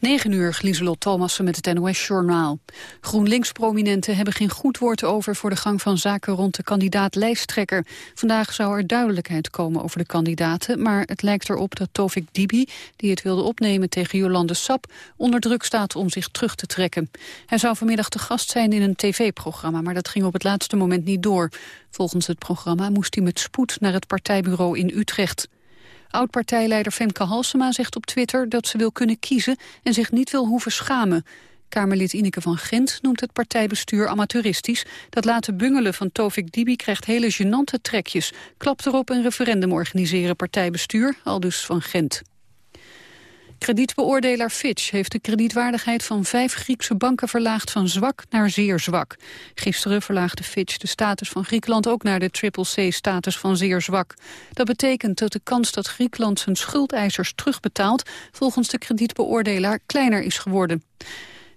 9 uur, Lieselot Thomassen met het NOS-journaal. GroenLinks-prominenten hebben geen goed woord over voor de gang van zaken rond de kandidaat-lijsttrekker. Vandaag zou er duidelijkheid komen over de kandidaten, maar het lijkt erop dat Tovik Dibi, die het wilde opnemen tegen Jolande Sap, onder druk staat om zich terug te trekken. Hij zou vanmiddag te gast zijn in een tv-programma, maar dat ging op het laatste moment niet door. Volgens het programma moest hij met spoed naar het partijbureau in Utrecht. Oud-partijleider Femke Halsema zegt op Twitter dat ze wil kunnen kiezen en zich niet wil hoeven schamen. Kamerlid Ineke van Gent noemt het partijbestuur amateuristisch. Dat laten bungelen van Tovik Dibi krijgt hele gênante trekjes. Klapt erop een referendum organiseren partijbestuur, al dus van Gent. Kredietbeoordelaar Fitch heeft de kredietwaardigheid van vijf Griekse banken verlaagd van zwak naar zeer zwak. Gisteren verlaagde Fitch de status van Griekenland ook naar de triple-C-status van zeer zwak. Dat betekent dat de kans dat Griekenland zijn schuldeisers terugbetaalt volgens de kredietbeoordelaar kleiner is geworden.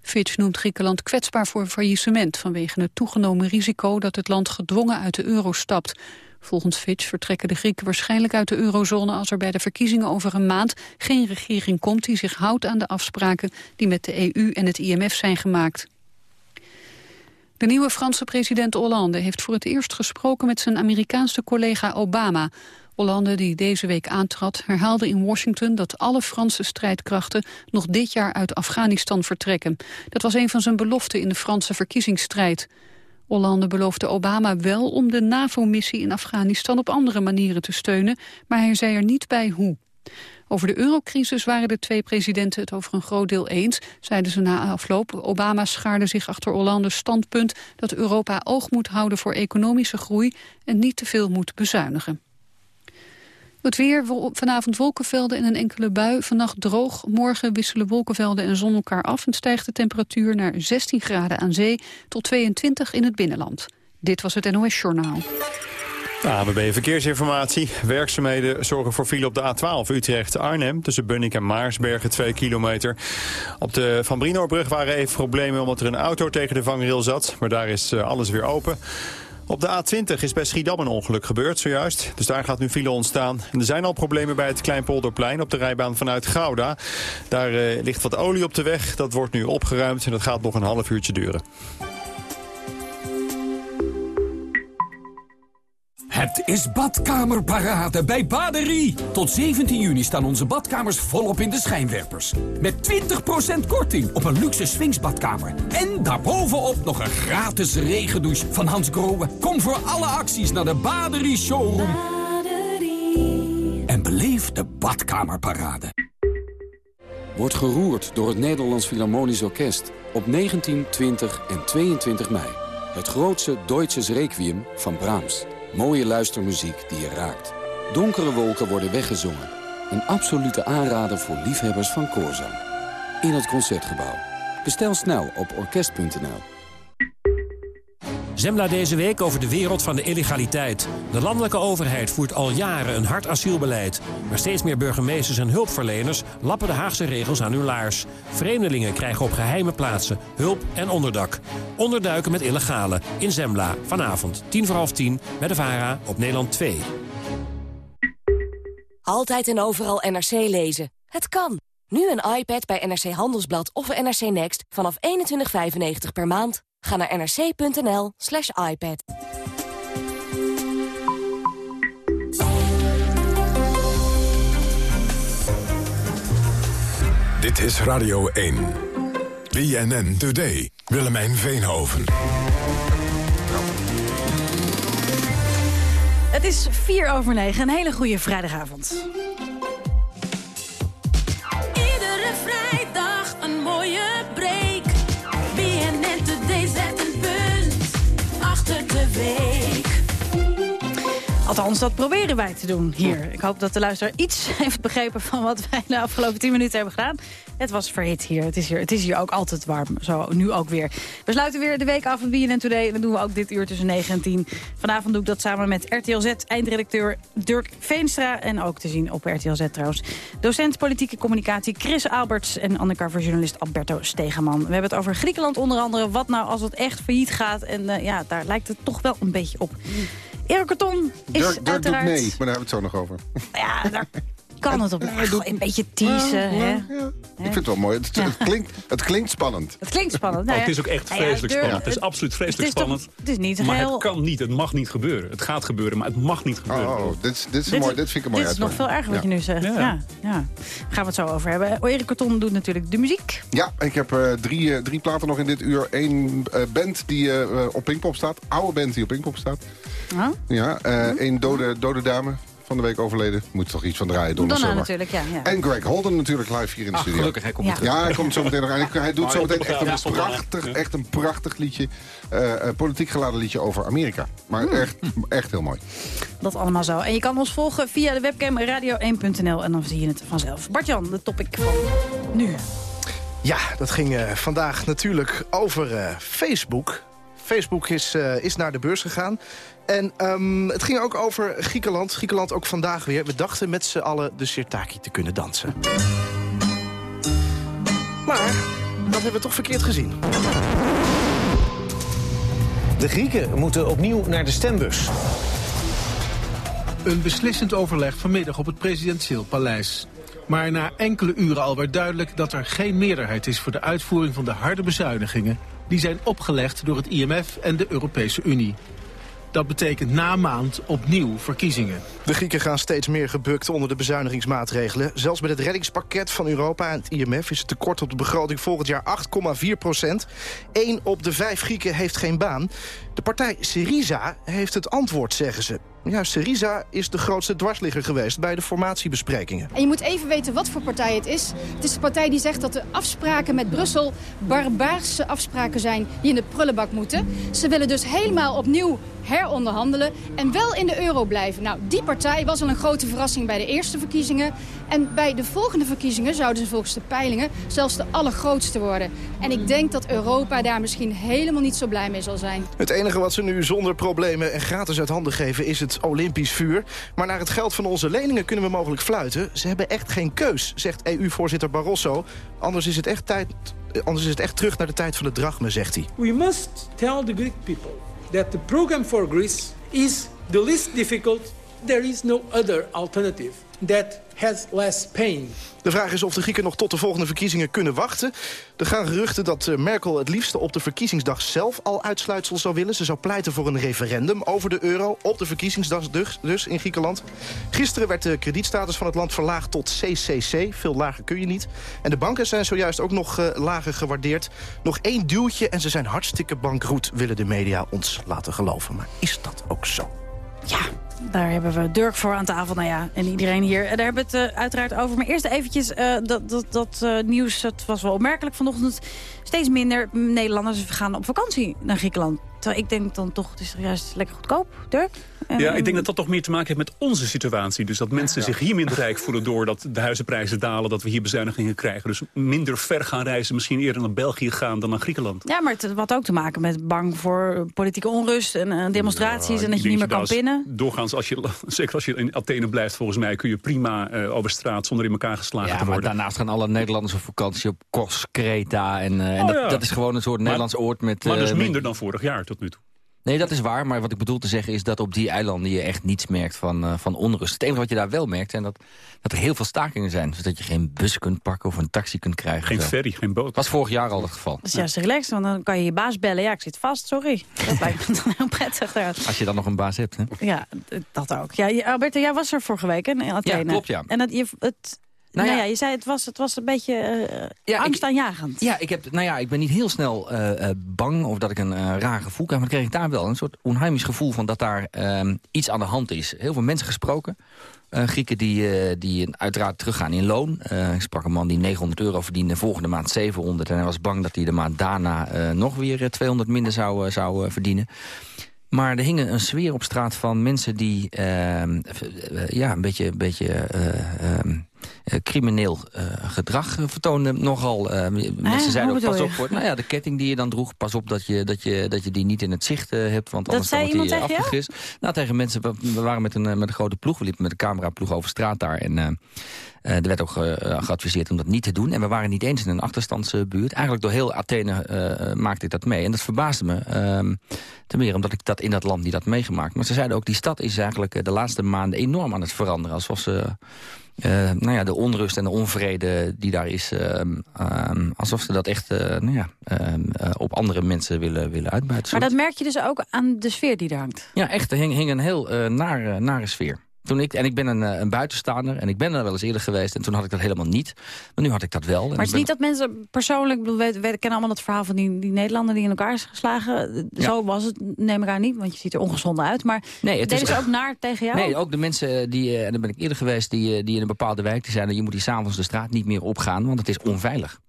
Fitch noemt Griekenland kwetsbaar voor faillissement vanwege het toegenomen risico dat het land gedwongen uit de euro stapt. Volgens Fitch vertrekken de Grieken waarschijnlijk uit de eurozone als er bij de verkiezingen over een maand geen regering komt die zich houdt aan de afspraken die met de EU en het IMF zijn gemaakt. De nieuwe Franse president Hollande heeft voor het eerst gesproken met zijn Amerikaanse collega Obama. Hollande, die deze week aantrad, herhaalde in Washington dat alle Franse strijdkrachten nog dit jaar uit Afghanistan vertrekken. Dat was een van zijn beloften in de Franse verkiezingsstrijd. Hollande beloofde Obama wel om de NAVO-missie in Afghanistan op andere manieren te steunen, maar hij zei er niet bij hoe. Over de eurocrisis waren de twee presidenten het over een groot deel eens, zeiden ze na afloop. Obama schaarde zich achter Hollandes standpunt dat Europa oog moet houden voor economische groei en niet te veel moet bezuinigen. Het weer, vanavond wolkenvelden en een enkele bui. Vannacht droog, morgen wisselen wolkenvelden en zon elkaar af... en stijgt de temperatuur naar 16 graden aan zee tot 22 in het binnenland. Dit was het NOS Journaal. ABB Verkeersinformatie. Werkzaamheden zorgen voor file op de A12 Utrecht-Arnhem... tussen Bunnik en Maarsbergen, 2 kilometer. Op de Van Brinobrug waren even problemen omdat er een auto tegen de vangrail zat... maar daar is eh, alles weer open. Op de A20 is bij Schiedam een ongeluk gebeurd zojuist. Dus daar gaat nu file ontstaan. En er zijn al problemen bij het Kleinpolderplein op de rijbaan vanuit Gouda. Daar uh, ligt wat olie op de weg. Dat wordt nu opgeruimd en dat gaat nog een half uurtje duren. Het is badkamerparade bij Baderie. Tot 17 juni staan onze badkamers volop in de schijnwerpers. Met 20% korting op een luxe swingsbadkamer. En daarbovenop nog een gratis regendouche van Hans Grohe. Kom voor alle acties naar de Baderie Showroom. Baderie. En beleef de badkamerparade. Wordt geroerd door het Nederlands Philharmonisch Orkest op 19, 20 en 22 mei. Het grootste Deutsches Requiem van Brahms. Mooie luistermuziek die je raakt. Donkere wolken worden weggezongen. Een absolute aanrader voor liefhebbers van koorzang. In het Concertgebouw. Bestel snel op orkest.nl. Zembla deze week over de wereld van de illegaliteit. De landelijke overheid voert al jaren een hard asielbeleid. Maar steeds meer burgemeesters en hulpverleners lappen de Haagse regels aan hun laars. Vreemdelingen krijgen op geheime plaatsen hulp en onderdak. Onderduiken met illegale in Zembla. Vanavond, tien voor half tien, bij de VARA op Nederland 2. Altijd en overal NRC lezen. Het kan. Nu een iPad bij NRC Handelsblad of NRC Next vanaf 21,95 per maand. Ga naar nrc.nl slash iPad. Dit is Radio 1. BNN Today. Willemijn Veenhoven. Het is vier over negen. Een hele goede vrijdagavond. achter de week. Althans, dat proberen wij te doen hier. Ik hoop dat de luisteraar iets heeft begrepen van wat wij de afgelopen 10 minuten hebben gedaan. Het was verhit hier. Het is hier, het is hier ook altijd warm. Zo, nu ook weer. We sluiten weer de week af van BNN Today. En dat doen we ook dit uur tussen 9 en 10. Vanavond doe ik dat samen met RTL Z eindredacteur Dirk Veenstra. En ook te zien op RTL Z trouwens. Docent politieke communicatie Chris Alberts. En undercover journalist Alberto Stegeman. We hebben het over Griekenland onder andere. Wat nou als het echt failliet gaat. En uh, ja, daar lijkt het toch wel een beetje op. Erik Karton is Dirk, Dirk uiteraard... doet mee, maar daar hebben we het zo nog over. Ja, daar kan het op een, een beetje teasen. hè? Ja, Ik vind het wel mooi. Het, het klinkt, het klinkt spannend. Het klinkt spannend. Nou Oh, ja, het is ook echt nou ja, vreselijk spannend. Het is absoluut vreselijk het is toch- spannend. Het is niet Maar heel... het kan niet, het mag niet gebeuren. Het gaat gebeuren, maar het mag niet gebeuren. Oh, oh, dit, is- dit, is Dit mooi, dit vind ik een mooi Dit is nog veel erger wat je nu zegt. Ja. Ja. Ja, Gaan we het zo over hebben. Erik Karton doet natuurlijk de muziek. Ja, ik heb eh, drie, eh, drie platen nog in dit uur. Eén eh, band die eh, eh, op Pinkpop staat. Oude band die op Pinkpop staat. Oh, Ja, eh één dode, dode dame van de week overleden. Moet toch iets van draaien, Donna Donna Summer. natuurlijk, ja. ja. En Greg Holden natuurlijk live hier in de Ach, studio. gelukkig, hij komt Ja. terug. Ja, hij komt zo meteen nog aan. Hij- doet zo meteen echt een prachtig, echt een prachtig liedje. eh, eh, politiek geladen liedje over Amerika. Maar echt, echt heel mooi. Dat allemaal zo. En je kan ons volgen via de webcam radio1.nl en dan zie je het vanzelf. Bart-Jan, de topic van nu. Ja, dat ging eh, vandaag natuurlijk over eh, Facebook. Facebook is, eh, is naar de beurs gegaan. En ehm, het ging ook over Griekenland. Griekenland ook vandaag weer. We dachten met z'n allen de sirtaki te kunnen dansen. Maar dat hebben we toch verkeerd gezien. De Grieken moeten opnieuw naar de stembus. Een beslissend overleg vanmiddag op het presidentieel paleis. Maar na enkele uren al werd duidelijk dat er geen meerderheid is... voor de uitvoering van de harde bezuinigingen... die zijn opgelegd door het IMF en de Europese Unie. Dat betekent na maand opnieuw verkiezingen. De Grieken gaan steeds meer gebukt onder de bezuinigingsmaatregelen. Zelfs met het reddingspakket van Europa en het IMF... is het tekort op de begroting volgend jaar 8,4 procent. Eén op de vijf Grieken heeft geen baan. De partij Syriza heeft het antwoord, zeggen ze. Ja, Syriza is de grootste dwarsligger geweest bij de formatiebesprekingen. En je moet even weten wat voor partij het is. Het is de partij die zegt dat de afspraken met Brussel barbaarse afspraken zijn die in de prullenbak moeten. Ze willen dus helemaal opnieuw heronderhandelen en wel in de euro blijven. Nou, die partij was al een grote verrassing bij de eerste verkiezingen. En bij de volgende verkiezingen zouden ze volgens de peilingen zelfs de allergrootste worden. En ik denk dat Europa daar misschien helemaal niet zo blij mee zal zijn. Het enige wat ze nu zonder problemen en gratis uit handen geven is het Olympisch vuur. Maar naar het geld van onze leningen kunnen we mogelijk fluiten. Ze hebben echt geen keus, zegt EU-voorzitter Barroso. Anders is, het echt tijd, anders is het echt terug naar de tijd van de drachme, zegt hij. We must tell the Greek people that the program for Greece is the least difficult. There is no other alternative that has less pain. De vraag is of de Grieken nog tot de volgende verkiezingen kunnen wachten. Er gaan geruchten dat eh, Merkel het liefste op de verkiezingsdag zelf al uitsluitsel zou willen. Ze zou pleiten voor een referendum over de euro op de verkiezingsdag dus, dus in Griekenland. Gisteren werd de kredietstatus van het land verlaagd tot CCC. Veel lager kun je niet. En de banken zijn zojuist ook nog eh, lager gewaardeerd. Nog één duwtje en ze zijn hartstikke bankroet, willen de media ons laten geloven. Maar is dat ook zo? Ja, daar hebben we Dirk voor aan tafel. Nou ja, en iedereen hier. En daar hebben we het eh, uiteraard over. Maar eerst eventjes, eh, dat, dat, dat eh, nieuws, het was wel opmerkelijk vanochtend. Steeds minder Nederlanders gaan op vakantie naar Griekenland. Terwijl ik denk dan toch, het is juist lekker goedkoop, Dirk? Ja, ik denk dat dat toch meer te maken heeft met onze situatie. Dus dat mensen zich hier minder rijk voelen doordat de huizenprijzen dalen... dat we hier bezuinigingen krijgen. Dus minder ver gaan reizen, misschien eerder naar België gaan dan naar Griekenland. Ja, maar het had ook te maken met bang voor politieke onrust en demonstraties... en dat je niet meer kan pinnen. Doorgaans, als je, zeker als je in Athene blijft, volgens mij... kun je prima eh, over straat zonder in elkaar geslagen Ja, te maar worden. daarnaast gaan alle Nederlanders op vakantie op Kos, Kreta. En, eh, en Oh, dat, ja. dat is gewoon een soort Maar- Nederlands oord met... maar dus eh, minder met- dan vorig jaar tot nu toe. Nee, dat is waar. Maar wat ik bedoel te zeggen is dat op die eilanden je echt niets merkt van, eh, van onrust. Het enige wat je daar wel merkt zijn dat, dat er heel veel stakingen zijn. Dus dat je geen bus kunt pakken of een taxi kunt krijgen. Geen Zo. ferry, geen boot. Dat was vorig jaar al het geval. Dat is juist relaxed, want dan kan je je baas bellen. Ja, ik zit vast, sorry. Dat lijkt me dan heel prettig. daar. Als je dan nog een baas hebt. Hè? Ja, dat ook. Ja, je- Alberto, jij was er vorige week in Athene. klopt, ja. En dat je, het, Nou nou ja. ja, je zei het was, het was een beetje eh Ja, ik- angstaanjagend. Ja, ik, heb, nou ja, ik ben niet heel snel eh, eh, bang of dat ik een eh, raar gevoel krijg. Maar dan kreeg ik daar wel een soort onheimisch gevoel van dat daar ehm, iets aan de hand is. Heel veel mensen gesproken. Eh, Grieken die, eh, die uiteraard teruggaan in loon. Eh, ik sprak een man die 900 euro verdiende, volgende maand 700. En hij was bang dat hij de maand daarna eh, nog weer eh, 200 minder zou, eh, zou eh, verdienen. Maar er hing een sfeer op straat van mensen die ehm, eh, ja, een beetje, een beetje eh, ehm, eh, crimineel eh, gedrag eh, vertoonden. Nogal, eh, mensen zeiden ook pas op voor nou ja, de ketting die je dan droeg. Pas op dat je, dat je, dat je die niet in het zicht eh, hebt, want Dat anders wordt die eh, afgegist. Nou, tegen mensen, we, waren met een, eh, met een grote ploeg. We liepen met een cameraploeg over straat daar. En eh, eh, er werd ook eh, geadviseerd om dat niet te doen. En we waren niet eens in een achterstandsbuurt. Eigenlijk door heel Athene eh, maakte ik dat mee. En dat verbaasde me. ehm, ten meer omdat ik dat in dat land niet had meegemaakt. Maar ze zeiden ook, die stad is eigenlijk eh, de laatste maanden enorm aan het veranderen. Alsof ze eh, nou ja, de onrust en de onvrede die daar is... ehm, ehm, alsof ze dat echt eh, nou ja, ehm, eh, op andere mensen willen, willen uitbuiten. Maar dat merk je dus ook aan de sfeer die er hangt. Ja, echt. Er hing, hing een heel nare, nare sfeer. Toen ik, en ik ben een, een, buitenstaander en ik ben er wel eens eerder geweest... en toen had ik dat helemaal niet. Maar nu had ik dat wel. Maar het is niet dat mensen persoonlijk... Bedoel, we, we kennen allemaal het verhaal van die, die Nederlander die in elkaar is geslagen. Ja. Zo was het, neem ik aan niet, want je ziet er ongezond uit. Maar nee, het deden is, ze ook naar tegen jou? Nee, ook de mensen, die, en dan ben ik eerder geweest... die, die in een bepaalde wijk die zeiden... je moet die s'avonds de straat niet meer opgaan, want het is onveilig.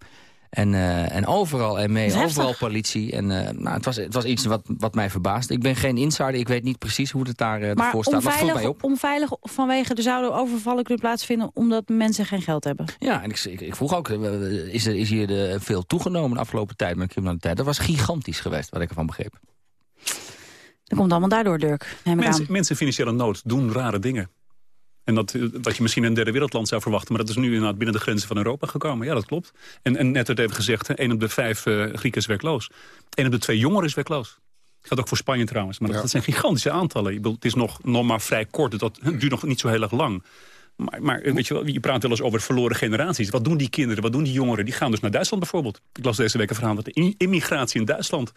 En, uh, en overal en mee, overal politie. En, uh, nou, het, was, het was iets wat, wat mij verbaasde. Ik ben geen insider, ik weet niet precies hoe het daar uh, maar ervoor staat. Onveilig, maar mij op. onveilig vanwege er zouden overvallen kunnen plaatsvinden... omdat mensen geen geld hebben? Ja, en ik, ik, ik vroeg ook, is, er, is hier de, veel toegenomen de afgelopen tijd met criminaliteit? Dat was gigantisch geweest, wat ik ervan begreep. Dat komt allemaal daardoor, Dirk. Mensen, mensen financiële nood doen rare dingen. En dat, wat je misschien in een derde wereldland zou verwachten. Maar dat is nu inderdaad binnen de grenzen van Europa gekomen. Ja, dat klopt. En, en net werd even gezegd, één op de vijf uh, Grieken is werkloos. Eén op de twee jongeren is werkloos. Gaat ook voor Spanje trouwens. Maar dat, ja. dat zijn gigantische aantallen. Ik bedoel, het is nog, nog maar vrij kort. Dat duurt nog niet zo heel erg lang. Maar, maar weet je, wel, je praat wel eens over verloren generaties. Wat doen die kinderen, wat doen die jongeren? Die gaan dus naar Duitsland bijvoorbeeld. Ik las deze week een verhaal dat de immigratie in Duitsland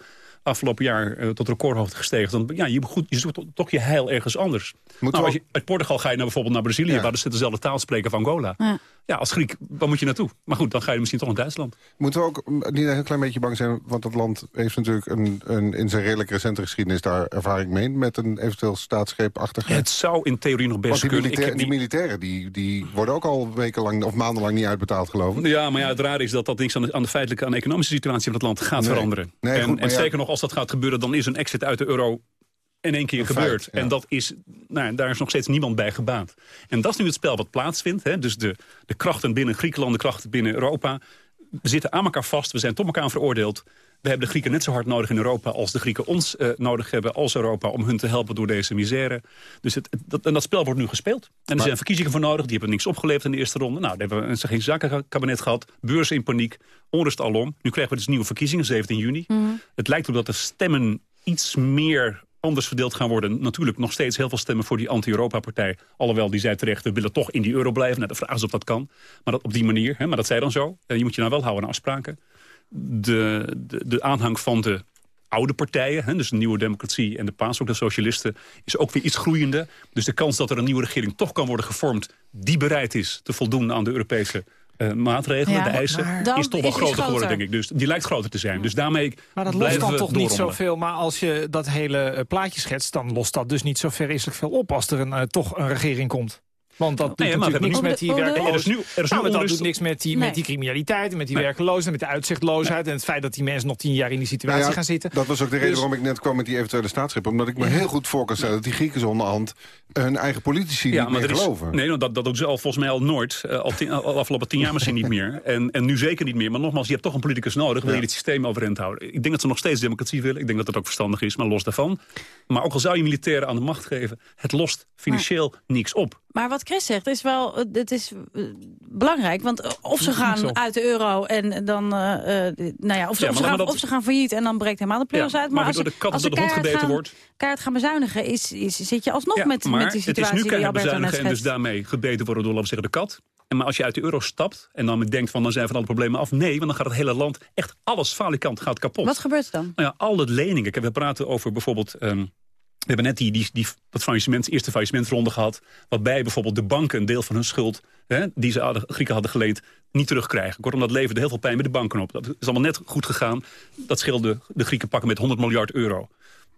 afgelopen jaar uh, tot recordhoogte gestegen. Dan, ja, je, goed, je zoekt toch je heil ergens anders. Nou, als je, uit Portugal ga je naar, bijvoorbeeld naar Brazilië... Ja. waar ze dezelfde taal spreken van Angola. Ja. ja. als Griek, waar moet je naartoe? Maar goed, dan ga je misschien toch naar Duitsland. Moeten we ook niet een klein beetje bang zijn... want dat land heeft natuurlijk een, een, in zijn redelijk recente geschiedenis... daar ervaring mee met een eventueel staatsgreepachtige... Het zou in theorie nog best die kunnen. Militair, die militairen die, die worden ook al wekenlang of maandenlang niet uitbetaald, geloof ik. Ja, maar ja, het rare is dat dat niks aan de, aan de feitelijke... aan de economische situatie van het land gaat nee. veranderen. Nee, en, goed, en ja. zeker nog als dat gaat gebeuren... dan is een exit uit de euro in één keer gebeurd. feit, ja. En dat is, nou, daar is nog steeds niemand bij gebaat. En dat is nu het spel wat plaatsvindt. Hè? Dus de, de krachten binnen Griekenland, de krachten binnen Europa... we zitten aan elkaar vast, we zijn tot elkaar veroordeeld. We hebben de Grieken net zo hard nodig in Europa... als de Grieken ons uh, nodig hebben als Europa... om hun te helpen door deze misère. Dus het, het, dat, en dat spel wordt nu gespeeld. En er Maar- zijn verkiezingen voor nodig. Die hebben niks opgeleverd in de eerste ronde. Nou, daar hebben we een geen zakenkabinet gehad. Beurzen in paniek. Onrust alom. Nu krijgen we dus nieuwe verkiezingen, 17 juni. Het lijkt erop dat de stemmen iets meer anders verdeeld gaan worden. Natuurlijk nog steeds heel veel stemmen voor die anti-Europa-partij. Alhoewel, die zei terecht, we willen toch in die euro blijven. Nou, de vraag is of dat kan. Maar dat op die manier, hè, maar dat zei dan zo. Eh, je moet je nou wel houden aan afspraken. De, de, de aanhang van de oude partijen, hè, dus de Nieuwe Democratie en de PAS, ook de socialisten, is ook weer iets groeiende. Dus de kans dat er een nieuwe regering toch kan worden gevormd... die bereid is te voldoen aan de Europese eh, maatregelen, Ja, de eisen, maar- is toch wel groter geworden, denk ik. Dus die lijkt groter te zijn. Dus daarmee Maar dat lost blijven dan we toch niet zoveel. Maar als je dat hele eh, plaatje schetst... dan lost dat dus niet zo vreselijk veel op... als er een, eh, toch een regering komt. Want dat doet Nee, maar natuurlijk niks met die Er is werkloosheid. nu- er is nu nou, maar dat doet niks met die, Nee. met die criminaliteit... en met die Nee. werkloosheid, met de uitzichtloosheid... en het feit dat die mensen nog tien jaar in die situatie Nou ja, gaan zitten. Dat was ook de reden Dus- waarom ik net kwam met die eventuele staatsgreep. Omdat ik me heel goed voor kan stellen dat die Grieken onderhand... hun eigen politici niet meer er is- geloven. Nee, want dat, dat doen ze al volgens mij al nooit. eh, al, tien, al afgelopen tien jaar misschien niet meer. En, en nu zeker niet meer. Maar nogmaals, je hebt toch een politicus nodig. Wil je Ja. dit systeem overeind houden? Ik denk dat ze nog steeds democratie willen. Ik denk dat dat ook verstandig is, maar los daarvan. Maar ook al zou je militairen aan de macht geven... het lost financieel niks op. Maar wat Chris zegt is wel, het is eh, belangrijk. Want of ze gaan uit de euro en dan, eh, eh, nou ja, of ze, Ja, of, maar ze gaan, dat- of ze gaan failliet en dan breekt helemaal de pleuris Ja, uit. maar als door de kat als door de hond gebeten gaan, wordt. Keihard gaan bezuinigen, is, is, zit je alsnog Ja, met, met die het is situatie nu die keihard Alberto net bezuinigen en dus daarmee gebeten worden door, laten we zeggen, de kat. En maar als je uit de euro stapt en dan denkt van dan zijn van alle problemen af. Nee, want dan gaat het hele land, echt alles falikant gaat kapot. Wat gebeurt er dan? Nou ja, al het leningen. We praten over bijvoorbeeld... ehm, we hebben net die, die, dat faillissement, eerste faillissementronde gehad... waarbij bijvoorbeeld de banken een deel van hun schuld... Hè, die ze hadden, Grieken hadden geleend, niet terugkrijgen. Kortom, dat leverde heel veel pijn bij de banken op. Dat is allemaal net goed gegaan. Dat scheelde de Grieken pakken met 100 miljard euro.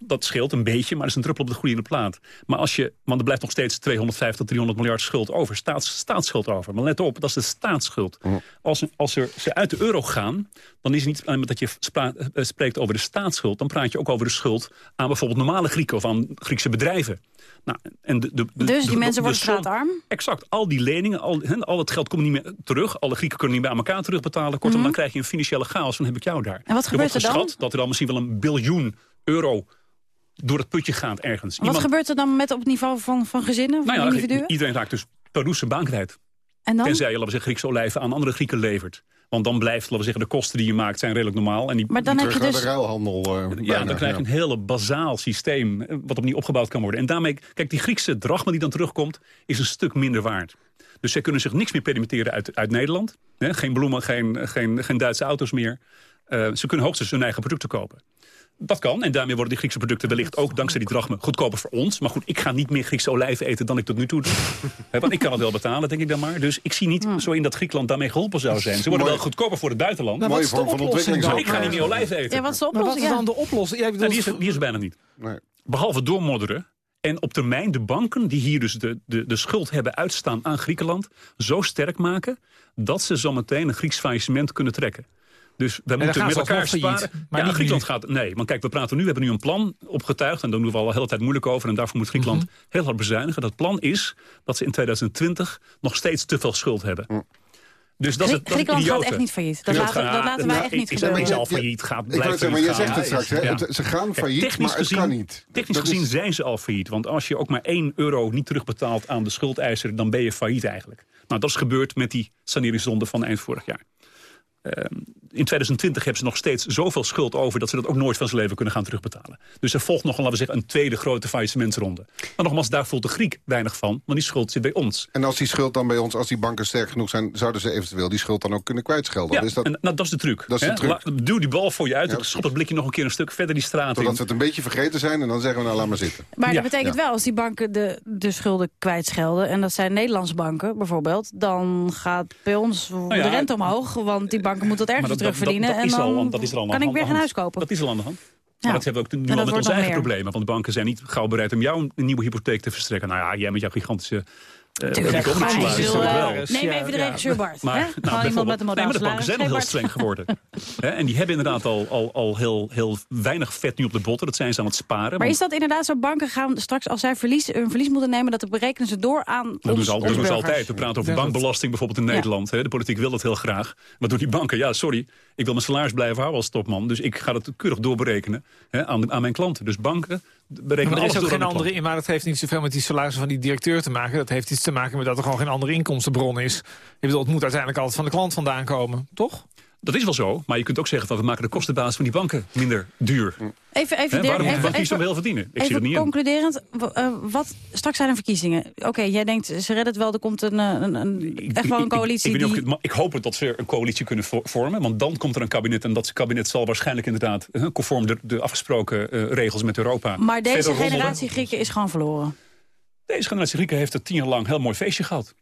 Dat scheelt een beetje, maar dat is een druppel op de groeiende plaat. Maar als je, want er blijft nog steeds 250, 300 miljard schuld over. Staats, staatsschuld over. Maar let op, dat is de staatsschuld. Als, als er, ze uit de euro gaan, dan is het niet alleen dat je spra- eh, spreekt over de staatsschuld. Dan praat je ook over de schuld aan bijvoorbeeld normale Grieken of aan Griekse bedrijven. Nou, en de, de, de- Dus die de- mensen de worden straatarm? Exact. Al die leningen, al, al het geld komt niet meer terug. Alle Grieken kunnen niet meer aan elkaar terugbetalen. Kortom, dan krijg je een financiële chaos. Dan heb ik jou daar. Mhm. En wat gebeurt wordt er dan? geschat dat er dan misschien wel een biljoen euro door het putje gaat ergens. Wat gebeurt er dan met op het niveau van, van gezinnen, van nou ja, individuen? iedereen raakt dus per roes zijn baan kwijt. En dan? Tenzij je, laten we zeggen, Griekse olijven aan andere Grieken levert. Want dan blijft, laten we zeggen, de kosten die je maakt zijn redelijk normaal. En die, Maar dan die heb je terug dus- naar de ruilhandel. ja, bijna, dan krijg je ja. een hele bazaal systeem eh, wat opnieuw opgebouwd kan worden. En daarmee, kijk, die Griekse drachma die dan terugkomt, is een stuk minder waard. Dus zij kunnen zich niks meer permitteren uit, uit Nederland. Hè? Geen bloemen, geen, geen, geen Duitse auto's meer. Uh, ze kunnen hoogstens hun eigen producten kopen. Dat kan. En daarmee worden die Griekse producten wellicht ook dankzij die drachme goedkoper voor ons. Maar goed, ik ga niet meer Griekse olijven eten dan ik tot nu toe doe. Want ik kan het wel betalen, denk ik dan maar. Dus ik zie niet zo in dat Griekenland daarmee geholpen zou zijn. Ze worden wel goedkoper voor het buitenland. Nou, Mooie vorm van ontwikkeling. Maar ik ga niet meer olijven eten. Ja, wat is de oplossing? wat is dan de oplossing? Ja, nou, die, is, die is er bijna niet. Nee. Behalve doormodderen. En op termijn de banken die hier dus de, de, de schuld hebben uitstaan aan Griekenland... zo sterk maken dat ze zometeen een Grieks faillissement kunnen trekken. Dus we moeten met elkaar sparen. Maar ja, Griekenland gaat... Nee, want kijk, we praten nu, we hebben nu een plan opgetuigd... en daar doen we al een hele tijd moeilijk over... en daarvoor moet Griekenland Mhm. heel hard bezuinigen. Dat plan is dat ze in 2020 nog steeds te veel schuld hebben. Dus dat is het, dat Griekenland gaat echt niet failliet. Dat laten, dat laten wij echt niet gebeuren. Is al failliet, gaat, blijft zeggen, maar failliet zegt het straks. Hè? Ja. Het- Ze gaan failliet, Technisch maar het gezien- kan niet. Technisch Dat is- gezien zijn ze al failliet. Want als je ook maar 1 euro niet terugbetaalt aan de schuldeiser... dan ben je failliet eigenlijk. Nou, dat is gebeurd met die saneringsronde van eind vorig jaar. Ehm, in 2020 hebben ze nog steeds zoveel schuld over... dat ze dat ook nooit van zijn leven kunnen gaan terugbetalen. Dus er volgt nog, laten we zeggen, een tweede grote faillissementsronde. Maar nogmaals, daar voelt de Griek weinig van. Want die schuld zit bij ons. En als die schuld dan bij ons, als die banken sterk genoeg zijn... zouden ze eventueel die schuld dan ook kunnen kwijtschelden? Ja, is dat, en, nou, dat is de truc. Dat is de truc. La- Duw die bal voor je uit. Ja, schop het blikje nog een keer een stuk verder die straat Totdat in. we het een beetje vergeten zijn en dan zeggen we nou laat maar zitten. Maar Ja. dat betekent Ja. wel, als die banken de, de schulden kwijtschelden... en dat zijn Nederlandse banken bijvoorbeeld... dan gaat bij ons Nou ja, de rente omhoog. Want die banken moeten dat ergens dat, dat, dat, terugverdienen. dat is al, dan dat is er al kan de ik weer geen huis kopen. Dat is al aan de hand. Ja. Dat hebben we ook nu al met onze eigen meer. problemen. Want banken zijn niet gauw bereid om jou een nieuwe hypotheek te verstrekken. Nou ja, jij met jouw gigantische... eh, Tuurlijk, maar wil, eh. Neem even de regisseur Bart. Maar, hè? nou, iemand met een bijvoorbeeld- nee, maar de banken zijn al heel streng geworden. Hè, en die hebben inderdaad al, al, al heel, heel weinig vet nu op de botten. Dat zijn ze aan het sparen. Maar want- is dat inderdaad zo? Banken gaan straks, als zij verlies, een verlies moeten nemen... dat berekenen ze door aan Dat doen ons, ze, al, ons dat doen ze altijd. We praten over bankbelasting bijvoorbeeld in. Nederland. Hè. De politiek wil dat heel graag. Maar door die banken, ja, sorry. Ik wil mijn salaris blijven houden als topman. Dus ik ga dat keurig doorberekenen hè, aan, aan mijn klanten. Dus banken berekenen Maar er is ook geen andere in, maar dat heeft niet zoveel met die salarissen van die directeur te maken. Dat heeft iets te maken met dat er gewoon geen andere inkomstenbron is. Ik bedoel, het moet uiteindelijk altijd van de klant vandaan komen, toch? Dat is wel zo, maar je kunt ook zeggen... dat we maken de kostenbasis van die banken minder duur. Even, even, Hè, Dirk, waarom moet de even, bank even, heel verdienen? Ik zie even het niet concluderend, eh, wat, straks zijn er verkiezingen. Oké, jij denkt, ze redden het wel, er komt een, eh, een, een, echt wel een Ik- ik- coalitie Ik, niet of die... ik, het- hoop het dat ze een coalitie kunnen vo- vormen. Want dan komt er een kabinet. En dat kabinet zal waarschijnlijk inderdaad... eh, conform de, de afgesproken eh, regels met Europa... Maar deze generatie Grieken is gewoon verloren. Deze generatie Grieken heeft het tien jaar lang een heel mooi feestje gehad.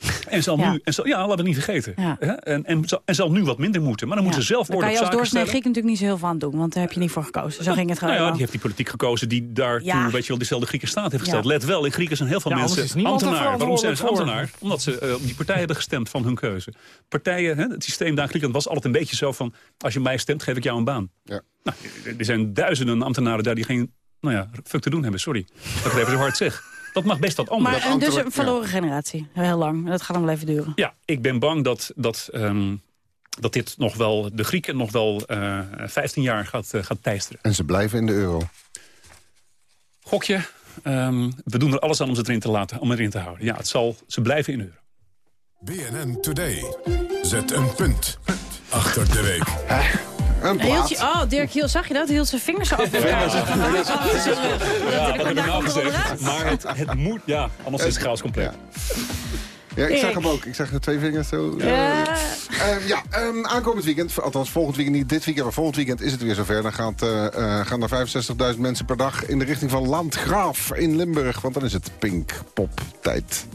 En zal Ja. nu, en zal, ja, laten we het niet vergeten. Ja. En, en, zal, en zal nu wat minder moeten. Maar dan moeten ze zelf Daar orde kan op je als zaken doorsnee stellen. Griek natuurlijk niet zo heel veel aan doen. Want daar heb je niet voor gekozen. Zo ging het gewoon. Nou ja, wel. die heeft die politiek gekozen die daartoe, Ja. weet je wel, dezelfde Grieken staat heeft Ja. gesteld. Let wel, in Grieken zijn heel veel mensen ambtenaar. Waarom zijn ze ambtenaar? Omdat ze eh, op die partij hebben gestemd van hun keuze. Partijen, hè, het systeem daar in Griekenland was altijd een beetje zo van... als je mij stemt, geef ik jou een baan. Ja. Nou, er zijn duizenden ambtenaren daar die geen nou ja, fuck te doen hebben. Sorry, dat ik het even zo hard zeg. Dat mag best wat anders. Maar en dus een verloren generatie. Heel lang. Dat gaat dan wel even duren. Ja, ik ben bang dat, dat, ehm, dat dit nog wel de Grieken nog wel eh 15 jaar gaat, eh, gaat teisteren. En ze blijven in de euro. Gokje, ehm, we doen er alles aan om ze erin te laten, om erin te houden. Ja, het zal, ze blijven in euro. BNN Today. Zet een punt achter de week. Een Hield plaat. je, oh, Dirk, hield, zag je dat? Hield zijn vingers elkaar. Ja, dat dat heb ik nou gezegd. Maar het, het moet, ja, anders is het chaos compleet. Ja, ik zag hem ook. Ik zag de twee vingers zo. Ja. Eh, ja, ehm, aankomend weekend, althans volgend weekend, niet dit weekend, maar volgend weekend is het weer zover. Dan gaat, eh, eh, gaan er 65.000 mensen per dag in de richting van Landgraaf in Limburg. Want dan is het Pinkpop tijd.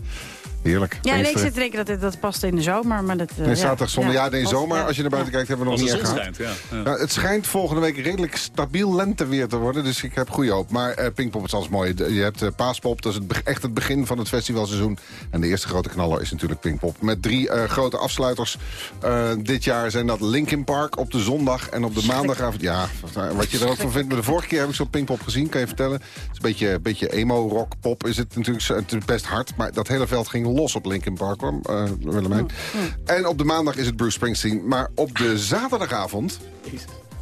Heerlijk. Ja, nee, ik zit te denken dat dit, dat past in de zomer. Maar dat, eh, Nee, zaterdag, zondag. Ja, nee, past- zomer. Als je naar buiten kijkt, hebben we nog de niet gehad. schijnt, ja. ja. Nou, het schijnt volgende week redelijk stabiel lenteweer te worden. Dus ik heb goede hoop. Maar eh, Pinkpop is alles mooi. De- Je hebt eh, Paaspop, dat is het, echt het begin van het festivalseizoen. En de eerste grote knaller is natuurlijk Pinkpop. Met drie eh, grote afsluiters. Eh, dit jaar zijn dat Linkin Park op de zondag en op de maandagavond. Ja, wat je er ook van vindt. Maar de vorige keer heb ik zo'n Pinkpop gezien, kan je vertellen. Het is een beetje, beetje emo, rock, pop is het natuurlijk. zo- Het is best hard, maar dat hele veld ging los op Linkin Park. Hoor, eh, Willemijn. En op de maandag is het Bruce Springsteen. Maar op de zaterdagavond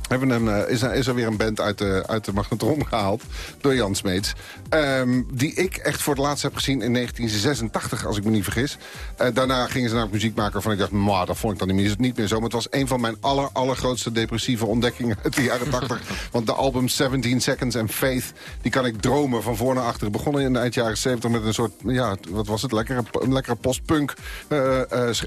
hebben een, eh, is, er, is er weer een band uit de, uit de magnetron gehaald door Jan Smeets. Ehm, die ik echt voor het laatst heb gezien in 1986, als ik me niet vergis. Eh, daarna gingen ze naar muziek maken waarvan ik dacht, maar dat vond ik dan niet meer, is het niet meer zo. Maar het was een van mijn aller, allergrootste depressieve ontdekkingen uit de jaren 80. Want de album 17 Seconds and Faith, die kan ik dromen van voor naar achter. Begonnen in de eind jaren 70 met een soort, ja, wat was het, lekkere, een lekkere postpunk, uh,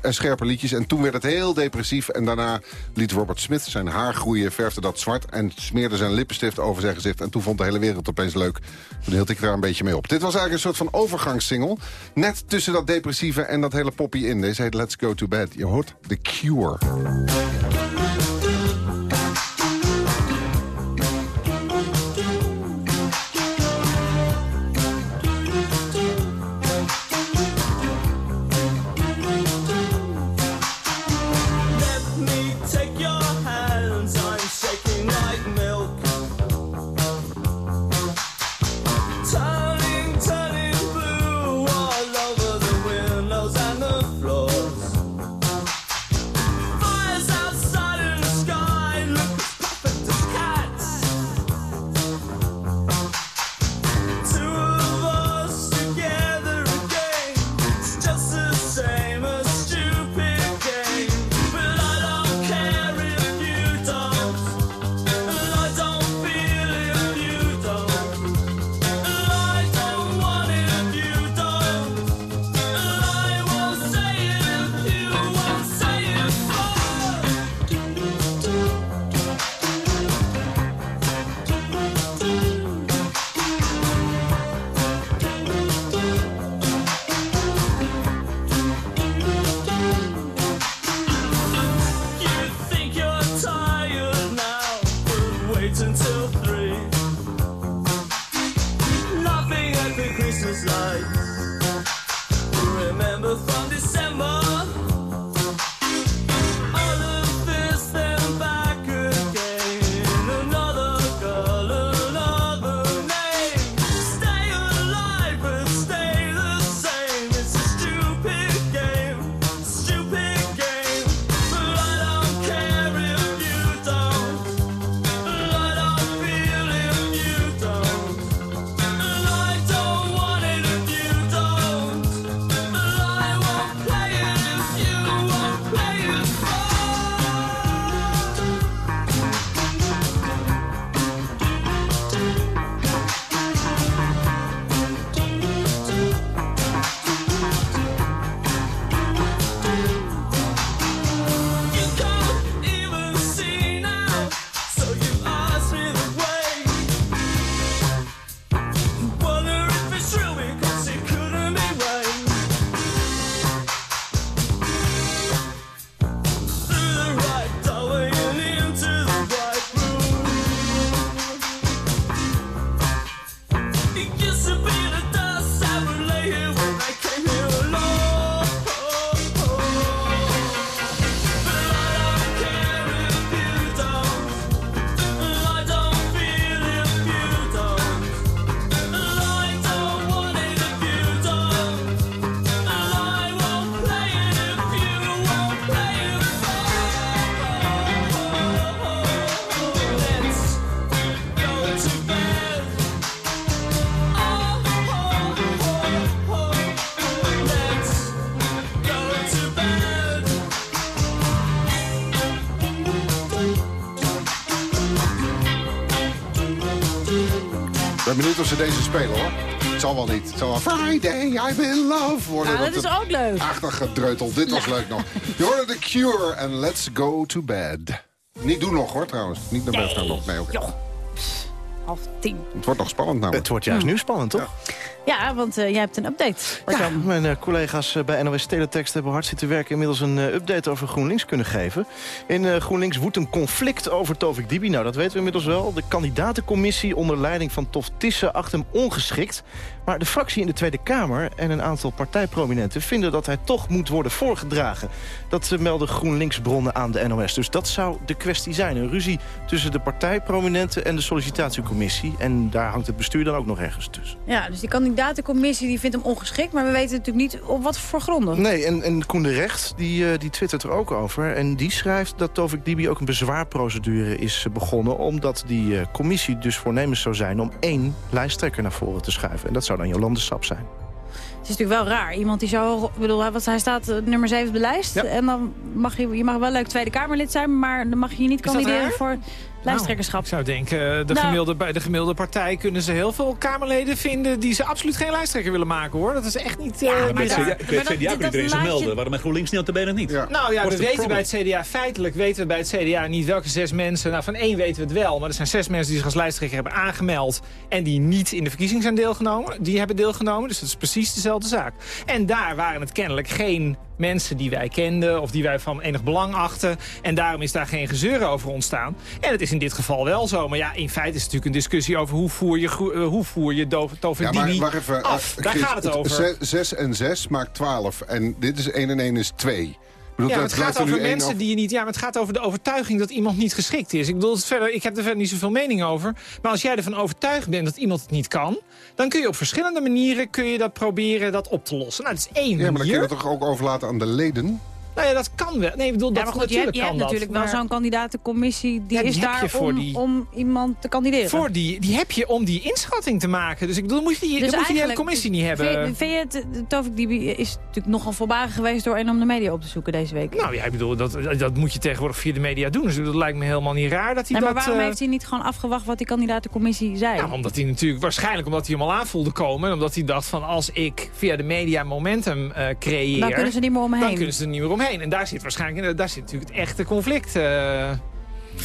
scherpe liedjes. En toen werd het heel depressief. En daarna liet Robert Smith zijn haar groeien, verfde dat zwart... en smeerde zijn lippenstift over zijn gezicht. En toen vond de hele wereld opeens leuk. Toen hield ik daar een beetje mee op. Dit was eigenlijk een soort van overgangssingle. Net tussen dat depressieve en dat hele poppy in. Deze heet Let's Go To Bed. Je hoort The Cure. Benieuwd of ze deze spelen, hoor. Het zal wel niet. Het zal wel Friday, I'm in love worden. Ja, dat is ook leuk. Achtig gedreuteld. Dit was leuk nog. Je hoorde The Cure en Let's Go To Bed. Niet doen nog, hoor, trouwens. Niet naar bed gaan nog. Nee, oké. Okay. Half tien. Het wordt nog spannend namelijk. Het wordt juist nu spannend, toch? Ja, want uh, jij hebt een update. Ja, mijn uh, collega's uh, bij NOS Teletext hebben hard zitten werken... inmiddels een update over GroenLinks kunnen geven. In GroenLinks woedt een conflict over Tovik Dibi. Nou, dat weten we inmiddels wel. De kandidatencommissie onder leiding van Tof Tisse acht hem ongeschikt. Maar de fractie in de Tweede Kamer en een aantal partijprominenten... vinden dat hij toch moet worden voorgedragen. Dat melden GroenLinks-bronnen aan de NOS. Dus dat zou de kwestie zijn. Een ruzie tussen de partijprominenten en de sollicitatiecommissie. En daar hangt het bestuur dan ook nog ergens tussen. Ja, dus die kandidatencommissie die vindt hem ongeschikt... maar we weten natuurlijk niet op wat voor gronden. Nee, en, en Koen de Recht die, eh, die twittert er ook over. En die schrijft dat Tovik Dibi ook een bezwaarprocedure is begonnen... omdat die eh, commissie dus voornemens zou zijn om één lijsttrekker naar voren te schuiven. En dat zou dan Jolande Sap zijn. Het is natuurlijk wel raar. Iemand die zou... Ik bedoel, hij- wat, hij staat eh, nummer 7 op de lijst. En dan mag je... Je mag wel leuk Tweede Kamerlid zijn... maar dan mag je niet dat kandideren voor lijsttrekkerschap. Ik zou denken, eh, de, Nou. gemiddelde, bij de gemiddelde partij kunnen ze heel veel Kamerleden vinden... die ze absoluut geen lijsttrekker willen maken, hoor. Dat is echt niet... eh, Maar bij bizar. het CDA, het eens melden. Waarom bij GroenLinks niet op de benen niet? Nou ja, What's we weten bij het CDA, feitelijk weten we bij het CDA niet welke zes mensen... Nou, van één weten we het wel, maar er zijn zes mensen die zich als lijsttrekker hebben aangemeld... en die niet in de verkiezing zijn deelgenomen. Die hebben deelgenomen, dus dat is precies dezelfde zaak. En daar waren het kennelijk geen mensen die wij kenden of die wij van enig belang achten. En daarom is daar geen gezeur over ontstaan. En het is in dit geval wel zo. Maar ja, in feite is het natuurlijk een discussie over hoe voer je, eh, hoe voer je ja, maar, even, af. Eh, daar gaat het over. 6 en 6 maakt 12 en dit is 1 en 1 is 2 bedoel, Ja, het gaat er over mensen af- die je niet... Ja, maar het gaat over de overtuiging dat iemand niet geschikt is. Ik bedoel, het verder, ik heb er verder niet zoveel mening over. Maar als jij ervan overtuigd bent dat iemand het niet kan... dan kun je op verschillende manieren kun je dat proberen dat op te lossen. Nou, dat is één Ja, maar dan kun je dat toch ook overlaten aan de leden? Nou ja, dat kan wel. Nee, ik bedoel, Ja, dat maar goed, je, natuurlijk hebt- je hebt kan dat. natuurlijk wel Maar zo'n kandidatencommissie... die Ja, is daar om, die- om iemand te kandideren. Voor die, die heb je om die inschatting te maken. Dus ik bedoel, moet je die, Dus moet je die hele commissie niet hebben. Vind, vind je het, Tovik Dibi is natuurlijk nogal voorbarig geweest... door een om de media op te zoeken deze week. Nou ja, ik bedoel, dat, dat moet je tegenwoordig via de media doen. Dus dat lijkt me helemaal niet raar dat hij Nee, maar dat... waarom eh, heeft hij niet gewoon afgewacht wat die kandidatencommissie zei? Nou, omdat hij natuurlijk, waarschijnlijk omdat hij hem al aan voelde komen. En omdat hij dacht van als ik via de media momentum eh, creëer... Dan kunnen ze niet meer omheen. Dan kunnen ze er niet meer omheen. En daar zit waarschijnlijk daar zit natuurlijk het echte conflict. eh.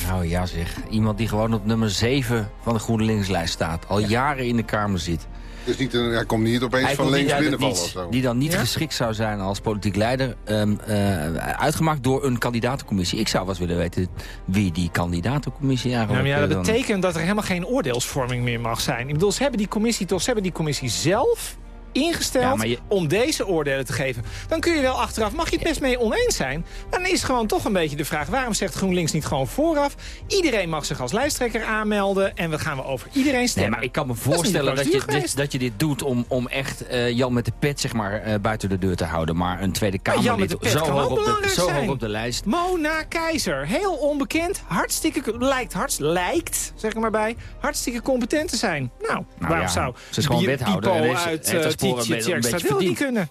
Nou ja zeg, iemand die gewoon op nummer 7 van de GroenLinks-lijst staat. Al jaren in de Kamer zit. Dus niet een, hij komt niet opeens Hij van links binnenvallen of zo. Die dan niet Ja? geschikt zou zijn als politiek leider. ehm, eh, uitgemaakt door een kandidatencommissie. Ik zou wel eens willen weten wie die kandidatencommissie Ja, eigenlijk maar ja, eh, dat dan- betekent dat er helemaal geen oordeelsvorming meer mag zijn. Ik bedoel, ze hebben die commissie toch, ze hebben die commissie zelf ingesteld Ja, maar je- om deze oordelen te geven. Dan kun je wel achteraf, mag je het best mee oneens zijn... dan is gewoon toch een beetje de vraag... waarom zegt GroenLinks niet gewoon vooraf... iedereen mag zich als lijsttrekker aanmelden... en we gaan we over iedereen Nee, stemmen. maar ik kan me voorstellen dat, je, dit, dat je dit doet om, om echt eh, Jan met de pet zeg maar, eh, buiten de deur te houden. Maar een Tweede Kamerlid zo, hoog op, de, zo hoog op de lijst. Mona Keizer, heel onbekend, hartstikke, lijkt, hartst, lijkt, zeg ik maar bij, hartstikke competent te zijn. Nou, waarom ja, zou ze is gewoon wethouder uit sporen een beetje- een beetje niet kunnen?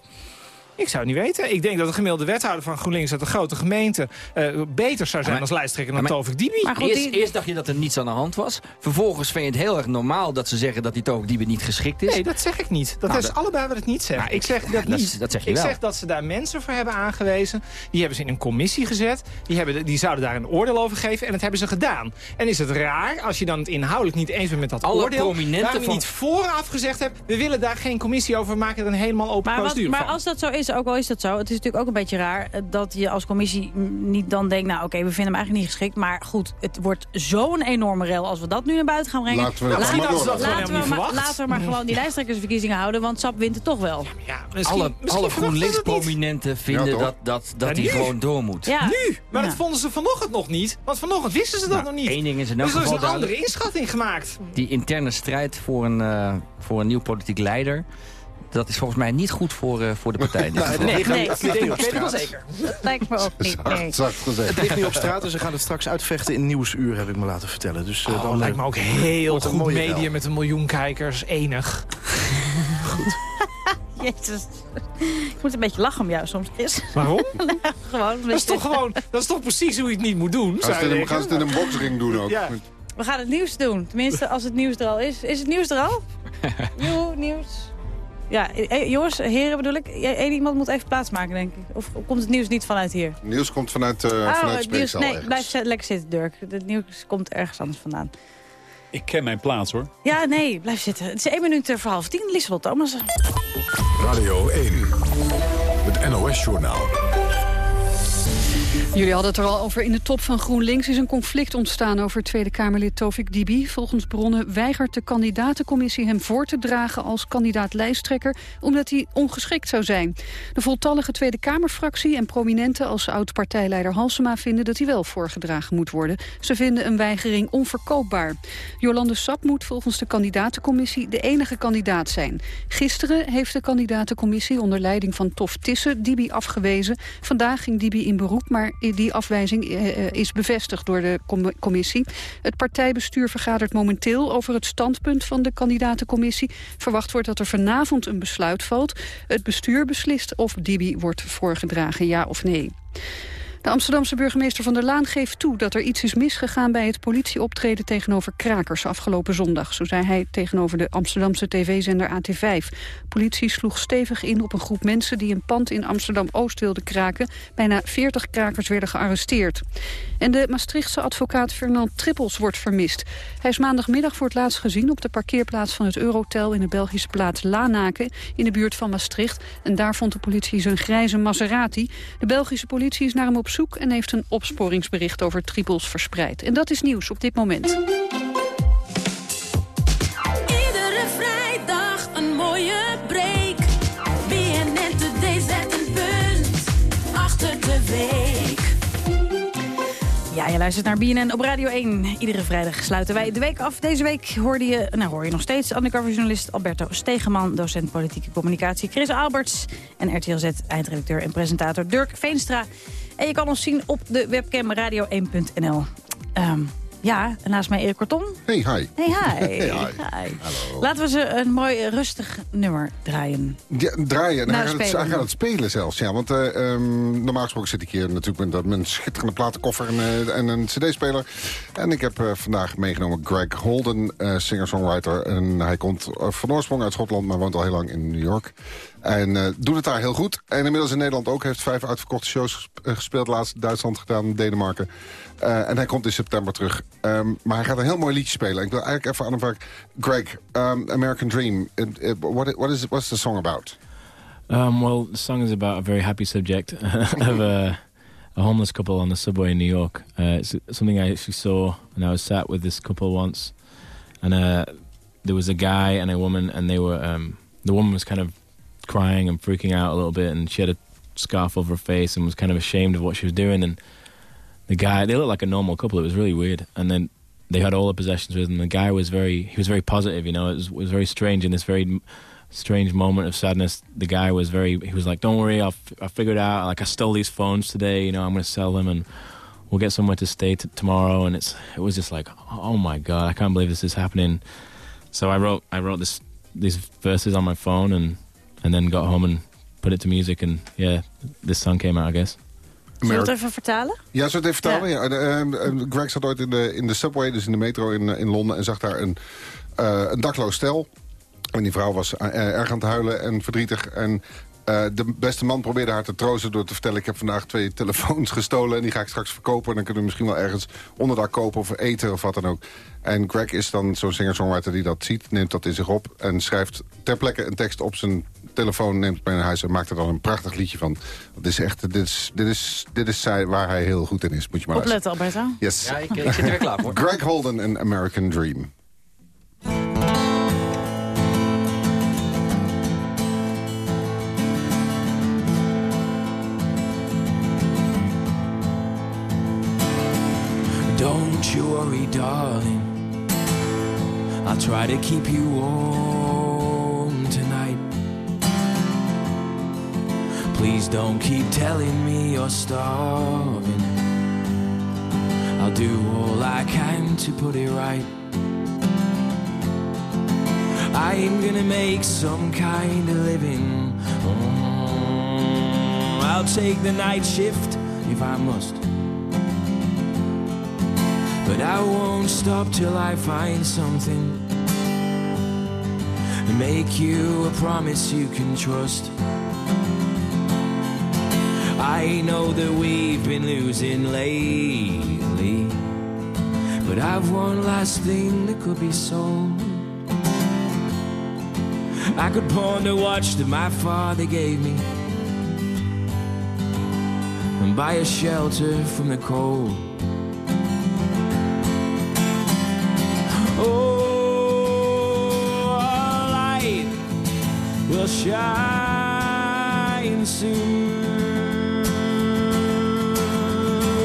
Ik zou het niet weten. Ik denk dat de gemiddelde wethouder van GroenLinks uit een grote gemeente eh, beter zou zijn maar- als lijsttrekker dan maar- Tovik Dibi. eerst, eerst dacht je dat er niets aan de hand was. Vervolgens vind je het heel erg normaal dat ze zeggen dat die Tovik Diebe niet geschikt is. Nee, dat zeg ik niet. Dat Nou, is dat- allebei wat ik niet zeg. Nou, ik zeg dat niet. is- dat zeg je ik wel. zeg dat ze daar mensen voor hebben aangewezen. Die hebben ze in een commissie gezet. Die, hebben, die zouden daar een oordeel over geven. En dat hebben ze gedaan. En is het raar als je dan het inhoudelijk niet eens bent met dat Alle oordeel... prominenten van- niet vooraf gezegd hebt... we willen daar geen commissie over maken... een helemaal open Maar, wat, procedure maar van. als dat zo is, ook al is dat zo... het is natuurlijk ook een beetje raar eh, dat je als commissie mm, niet dan denkt... nou oké, we vinden hem eigenlijk niet geschikt. Maar goed, het wordt zo'n enorme rel als we dat nu naar buiten gaan brengen. Laten we Laten maar we- laten, maar, niet verwacht. laten we maar gewoon die lijsttrekkersverkiezingen houden... want SAP wint het toch wel. Ja, misschien, alle misschien alle. GroenLinks-prominenten vinden Ja, dat, dat, dat Ja, hij gewoon door moet. Ja. Nu! Maar Ja. dat vonden ze vanochtend nog niet. Want vanochtend wisten ze dat Nou, nog niet. één ding is in elk dus er is een andere inschatting gemaakt. Die interne strijd voor een, eh, voor een nieuw politiek leider... dat is volgens mij niet goed voor, eh, voor de partij. Nou, geval. het nee, het ligt ik nu op weet het wel straat. zeker. Dat lijkt me ook niet. Nee. Zacht, zacht gezegd. Het ligt nu op straat en ze gaan het straks uitvechten in Nieuwsuur, heb ik me laten vertellen. Dus eh, Oh, dan lijkt me ook heel wordt een goed mooie media met een miljoen kijkers. Enig. Jezus. Ik moet een beetje lachen om jou soms, Chris. Waarom? gewoon. Dat is toch gewoon, dat is toch precies hoe je het niet moet doen, Gaan ze je het in- denken. gaan ze het in een boxring doen ook? Ja. We gaan het nieuws doen. Tenminste, als het nieuws er al is. Is het nieuws er al? Joe, nieuws. Ja, eh, jongens, heren bedoel ik. Eén iemand moet even plaatsmaken, denk ik. Of komt het nieuws niet vanuit hier? Nieuws komt vanuit, eh Oh, vanuit het nieuws, nee, ergens. blijf lekker zitten, Dirk. Het nieuws komt ergens anders vandaan. Ik ken mijn plaats, hoor. Ja, nee, blijf zitten. Het is één minuut eh, voor half tien. Lieselot Thomas. Radio 1. Het NOS-journaal. Jullie hadden het er al over. In de top van GroenLinks is een conflict ontstaan over Tweede Kamerlid Tovik Dibi. Volgens bronnen weigert de kandidatencommissie hem voor te dragen als kandidaat-lijsttrekker, omdat hij ongeschikt zou zijn. De voltallige Tweede Kamerfractie en prominenten als oud-partijleider Halsema vinden dat hij wel voorgedragen moet worden. Ze vinden een weigering onverkoopbaar. Jolande Sap moet volgens de kandidatencommissie de enige kandidaat zijn. Gisteren heeft de kandidatencommissie onder leiding van Tof Tissen Dibi afgewezen. Vandaag ging Dibi in beroep, maar die afwijzing eh, eh, is bevestigd door de commissie. Het partijbestuur vergadert momenteel over het standpunt van de kandidatencommissie. Verwacht wordt dat er vanavond een besluit valt. Het bestuur beslist of Dibi wordt voorgedragen, ja of nee. De Amsterdamse burgemeester Van der Laan geeft toe dat er iets is misgegaan bij het politieoptreden tegenover krakers afgelopen zondag. Zo zei hij tegenover de Amsterdamse tv-zender AT5. Politie sloeg stevig in op een groep mensen die een pand in Amsterdam-Oost wilden kraken. Bijna 40 krakers werden gearresteerd. En de Maastrichtse advocaat Fernand Trippels wordt vermist. Hij is maandagmiddag voor het laatst gezien op de parkeerplaats van het Eurotel in de Belgische plaats Lanaken in de buurt van Maastricht. En daar vond de politie zijn grijze Maserati. De Belgische politie is naar hem op zoek en heeft een opsporingsbericht over Triples verspreid. En dat is nieuws op dit moment. Iedere vrijdag een mooie break. BNN Today zet een punt achter de week. Ja, je luistert naar BNN op Radio 1. Iedere vrijdag sluiten wij de week af. Deze week hoorde je, nou hoor je nog steeds undercoverjournalist Alberto Stegeman... docent politieke communicatie Chris Alberts... en RTL Z eindredacteur en presentator Dirk Veenstra. En je kan ons zien op de webcam radio1.nl. Um, ja, en naast mij Erik Kortom. Hey, hi. Hey, hi. Hey, hi. hi. Laten we ze een mooi rustig nummer draaien. Ja, draaien. Nou, hij, gaat het, spelen. hij gaat het spelen zelfs, ja. Want eh, ehm, normaal gesproken zit ik hier natuurlijk met, een schitterende platenkoffer en, eh, en een cd-speler. En ik heb eh, vandaag meegenomen Greg Holden, eh, singer-songwriter. En hij komt eh, van oorsprong uit Schotland, maar woont al heel lang in New York. En eh, doet het daar heel goed. En inmiddels in Nederland ook. Heeft vijf uitverkochte shows ges- eh, gespeeld. Laatst Duitsland gedaan, Denemarken. Eh, en hij komt in september terug. Ehm, maar hij gaat een heel mooi liedje spelen. Ik wil eigenlijk even aan hem vragen. Greg, um, American Dream. eh, eh, what, what is, what's the song about? Um, well, the song is about a very happy subject of a, a homeless couple on the subway in New York. Uh, it's something I actually saw when I was sat with this couple once, and uh, there was a guy and a woman, and they were um, the woman was kind of crying and freaking out a little bit, and she had a scarf over her face and was kind of ashamed of what she was doing, and the guy they looked like a normal couple. It was really weird, and then. They had all the possessions with them. The guy was very, he was very positive, you know. It was, it was very strange in this very strange moment of sadness. The guy was very, he was like, "Don't worry, I'll, f- I'll figure it out. Like I stole these phones today, you know, I'm going to sell them and we'll get somewhere to stay t- tomorrow." And it's, it was just like, "Oh my god, I can't believe this is happening." So I wrote, I wrote this, these verses on my phone and and then got home and put it to music and yeah, this song came out, I guess. Zullen we het even vertalen? Ja, zou het even vertalen? Ja. Greg zat ooit in de, in de subway, dus in de metro in, eh, in Londen... en zag daar een, eh, een dakloos stel. En die vrouw was eh, erg aan het huilen en verdrietig. En eh, de beste man probeerde haar te troosten door te vertellen... ik heb vandaag twee telefoons gestolen en die ga ik straks verkopen... en dan kunnen we misschien wel ergens onderdak kopen of eten of wat dan ook. En Greg is dan zo'n singer-songwriter die dat ziet, neemt dat in zich op... en schrijft ter plekke een tekst op zijn telefoon, neemt het mee naar huis... en maakt er dan een prachtig liedje van. Dit is echt, dit is, dit is, dit is zij- waar hij heel goed in is, moet je maar luisteren. Opletten, Alberto. Yes. Ja, ik, ik zit er weer klaar voor. Greg Holden en American Dream. Don't you worry, darling. I'll try to keep you warm tonight. Please don't keep telling me you're starving. I'll do all I can to put it right. I'm gonna make some kind of living. Mm, I'll take the night shift if I must. But I won't stop till I find something and make you a promise you can trust. I know that we've been losing lately, but I've one last thing that could be sold. I could pawn the watch that my father gave me and buy a shelter from the cold. Will shine soon.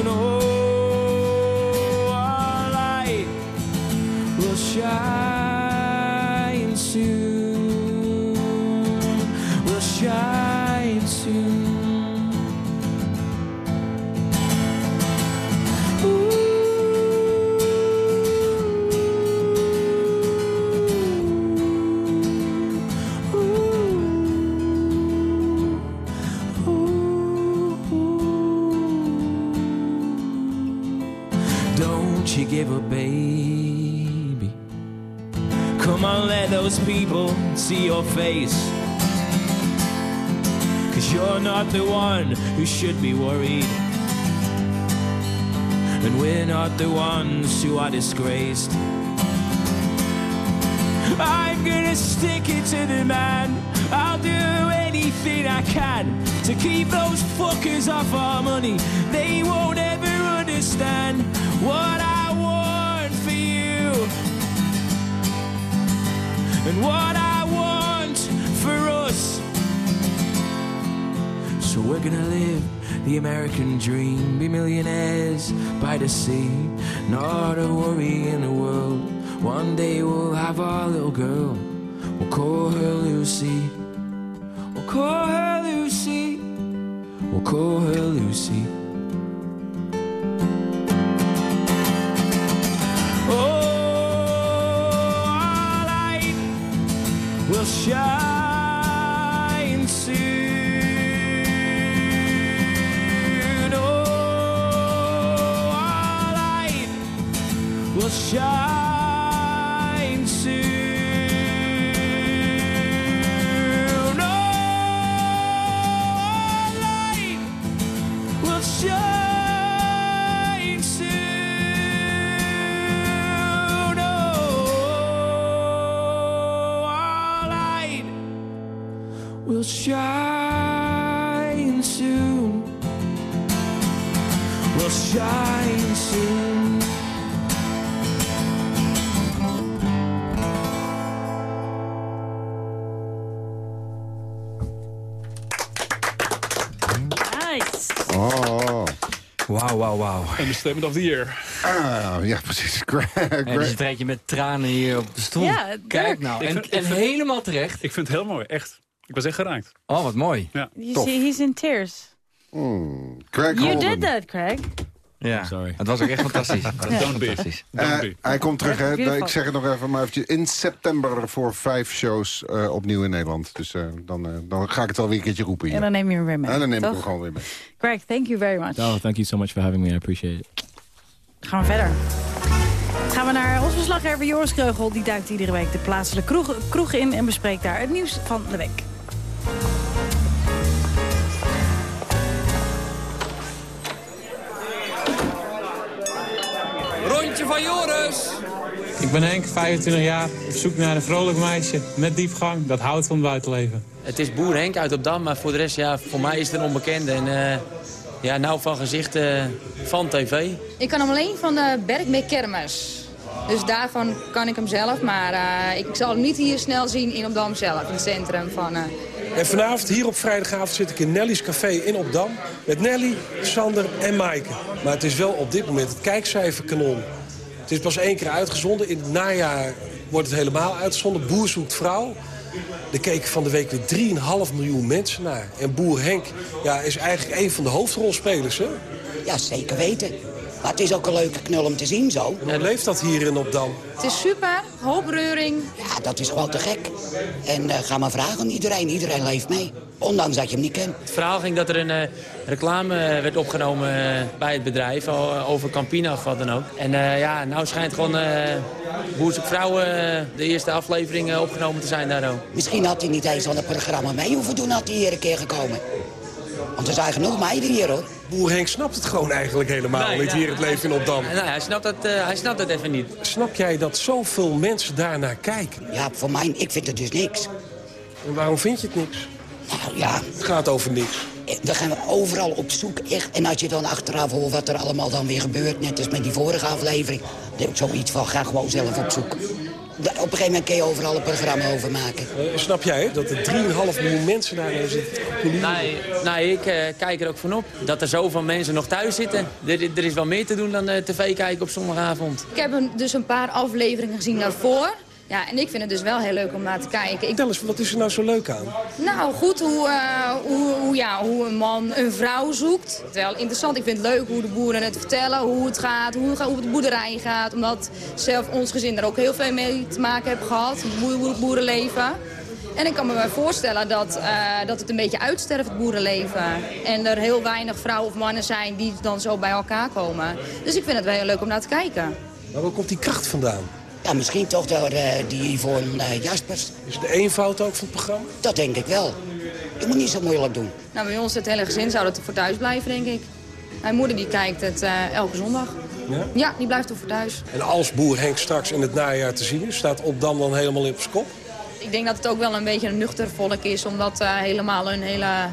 Oh, our light will shine soon. Your face. Cause you're not the one who should be worried. And we're not the ones who are disgraced. I'm gonna stick it to the man. I'll do anything I can to keep those fuckers off our money. They won't ever understand what I want for you and what I we're gonna live the American dream, be millionaires by the sea, not a worry in the world. One day we'll have our little girl, we'll call her Lucy. We'll call her Lucy. We'll call her Lucy. Oh, our light will shine wauw, wauw. Understatement of the year. Ah, ja, precies. En dus Greg. je treedt je met tranen hier op de stoel. Ja, het Kijk nou. Ik En, vind- ik en vind- helemaal terecht. Ik vind het heel mooi, echt. Ik was echt geraakt. Oh, wat mooi. Ja. You Tof. see, he's in tears. Hmm. Greg You Holden. did that, Craig. Ja, Sorry. het was ook echt fantastisch. Don't be. fantastisch. Eh, Don't be. hij komt terug, hè? Ik zeg het nog even maar eventjes. In september voor vijf shows eh, opnieuw in Nederland. Dus eh, dan, dan ga ik het wel weer een keertje roepen hier. En dan neem je hem weer mee. En dan neem ik hem gewoon weer mee. Greg, thank you very much. Oh, thank you so much for having me. I appreciate it. Gaan we verder. Gaan we naar ons verslaggever Joris Kreugel. Die duikt iedere week de plaatselijke kroeg, kroeg in en bespreekt daar het nieuws van de week. Rondje van Joris. Ik ben Henk, 25 jaar, op zoek naar een vrolijk meisje met diepgang dat houdt van het buitenleven. Het is boer Henk uit Opdam, maar voor de rest, ja, voor mij is het een onbekende. En eh, ja, nou van gezicht eh, van tv. Ik kan hem alleen van de Bergmeer Kermis. Dus daarvan kan ik hem zelf, maar eh, ik zal hem niet hier snel zien in Opdam zelf, in het centrum van... En vanavond, hier op vrijdagavond, zit ik in Nelly's Café in Opdam. Met Nelly, Sander en Maaike. Maar het is wel op dit moment het kijkcijferkanon. Het is pas één keer uitgezonden. In het najaar wordt het helemaal uitgezonden. Boer zoekt vrouw. Er keken van de week weer 3,5 miljoen mensen naar. En boer Henk ja, is eigenlijk een van de hoofdrolspelers, hè? Ja, zeker weten. Maar het is ook een leuke knul om te zien zo. Hoe leeft dat hier in Opdam? Het is super, hoop reuring. Ja, dat is gewoon te gek. En eh, ga maar vragen aan iedereen. Iedereen leeft mee. Ondanks dat je hem niet kent. Het verhaal ging dat er een eh, reclame eh, werd opgenomen bij het bedrijf over Campina of wat dan ook. En eh, ja, nou schijnt gewoon eh Boer zoekt vrouwen de eerste aflevering opgenomen te zijn daar ook. Misschien had hij niet eens aan het programma mee hoeven doen had hij hier een keer gekomen. Want er zijn genoeg meiden hier hoor. Boer Henk snapt het gewoon eigenlijk helemaal Nee, niet ja. hier het leven in Opdam. Nee, hij snapt, het, eh, hij snapt het even niet. Snap jij dat zoveel mensen daarnaar kijken? Ja, voor mij, ik vind het dus niks. En waarom vind je het niks? Nou ja. Het gaat over niks. eh, we gaan overal op zoek, echt. En als je dan achteraf hoort wat er allemaal dan weer gebeurt... net als met die vorige aflevering, dan heb ik zoiets van, ga gewoon zelf op zoek. Op een gegeven moment kun je overal een programma over maken. Eh, snap jij dat er 3,5 miljoen mensen daar zitten? Nee, nee ik eh, kijk er ook van op. Dat er zoveel mensen nog thuis zitten. Er, er is wel meer te doen dan eh, tv kijken op zondagavond. Ik heb een- dus een paar afleveringen gezien daarvoor. Ja, en ik vind het dus wel heel leuk om naar te kijken. Ik... Vertel eens, wat is er nou zo leuk aan? Nou, goed hoe, eh, hoe, hoe, ja, hoe een man een vrouw zoekt. Wel interessant. Ik vind het leuk hoe de boeren het vertellen, hoe het gaat, hoe, het het de boerderij gaat. Omdat zelf ons gezin er ook heel veel mee te maken heb gehad, het boer, boer- boerenleven. En ik kan me wel voorstellen dat, eh, dat het een beetje uitsterft, het boerenleven. En er heel weinig vrouwen of mannen zijn die dan zo bij elkaar komen. Dus ik vind het wel heel leuk om naar te kijken. Maar waar komt die kracht vandaan? Ja, misschien toch door eh, die Yvonne eh, Jaspers. Is het de eenvoud ook van het programma? Dat denk ik wel. Je moet niet zo moeilijk doen. Nou, bij ons het hele gezin zou dat voor thuis blijven, denk ik. Mijn moeder die kijkt het eh, elke zondag. Ja? Ja, die blijft er voor thuis. En als boer Henk straks in het najaar te zien is, staat Opdam dan helemaal op zijn kop? Ik denk dat het ook wel een beetje een nuchter volk is... om dat eh, helemaal een hele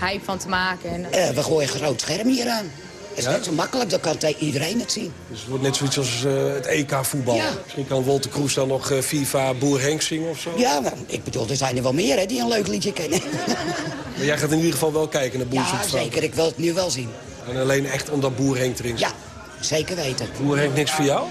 hype van te maken. En, we gooien een groot scherm hier aan. Dat is Ja? net zo makkelijk, dan kan iedereen het zien. Dus het wordt net zoiets als eh, het EK-voetbal. Ja. Misschien kan Wolter Kroes dan nog eh, FIFA Boer Henk zingen of zo. Ja, maar ik bedoel, er zijn er wel meer hè, die een leuk liedje kennen. Maar jij gaat in ieder geval wel kijken naar Boer Ja, zeker. Ik wil het nu wel zien. En alleen echt omdat Boer Henk erin zit. Ja, zeker weten. Boer Henk niks voor jou?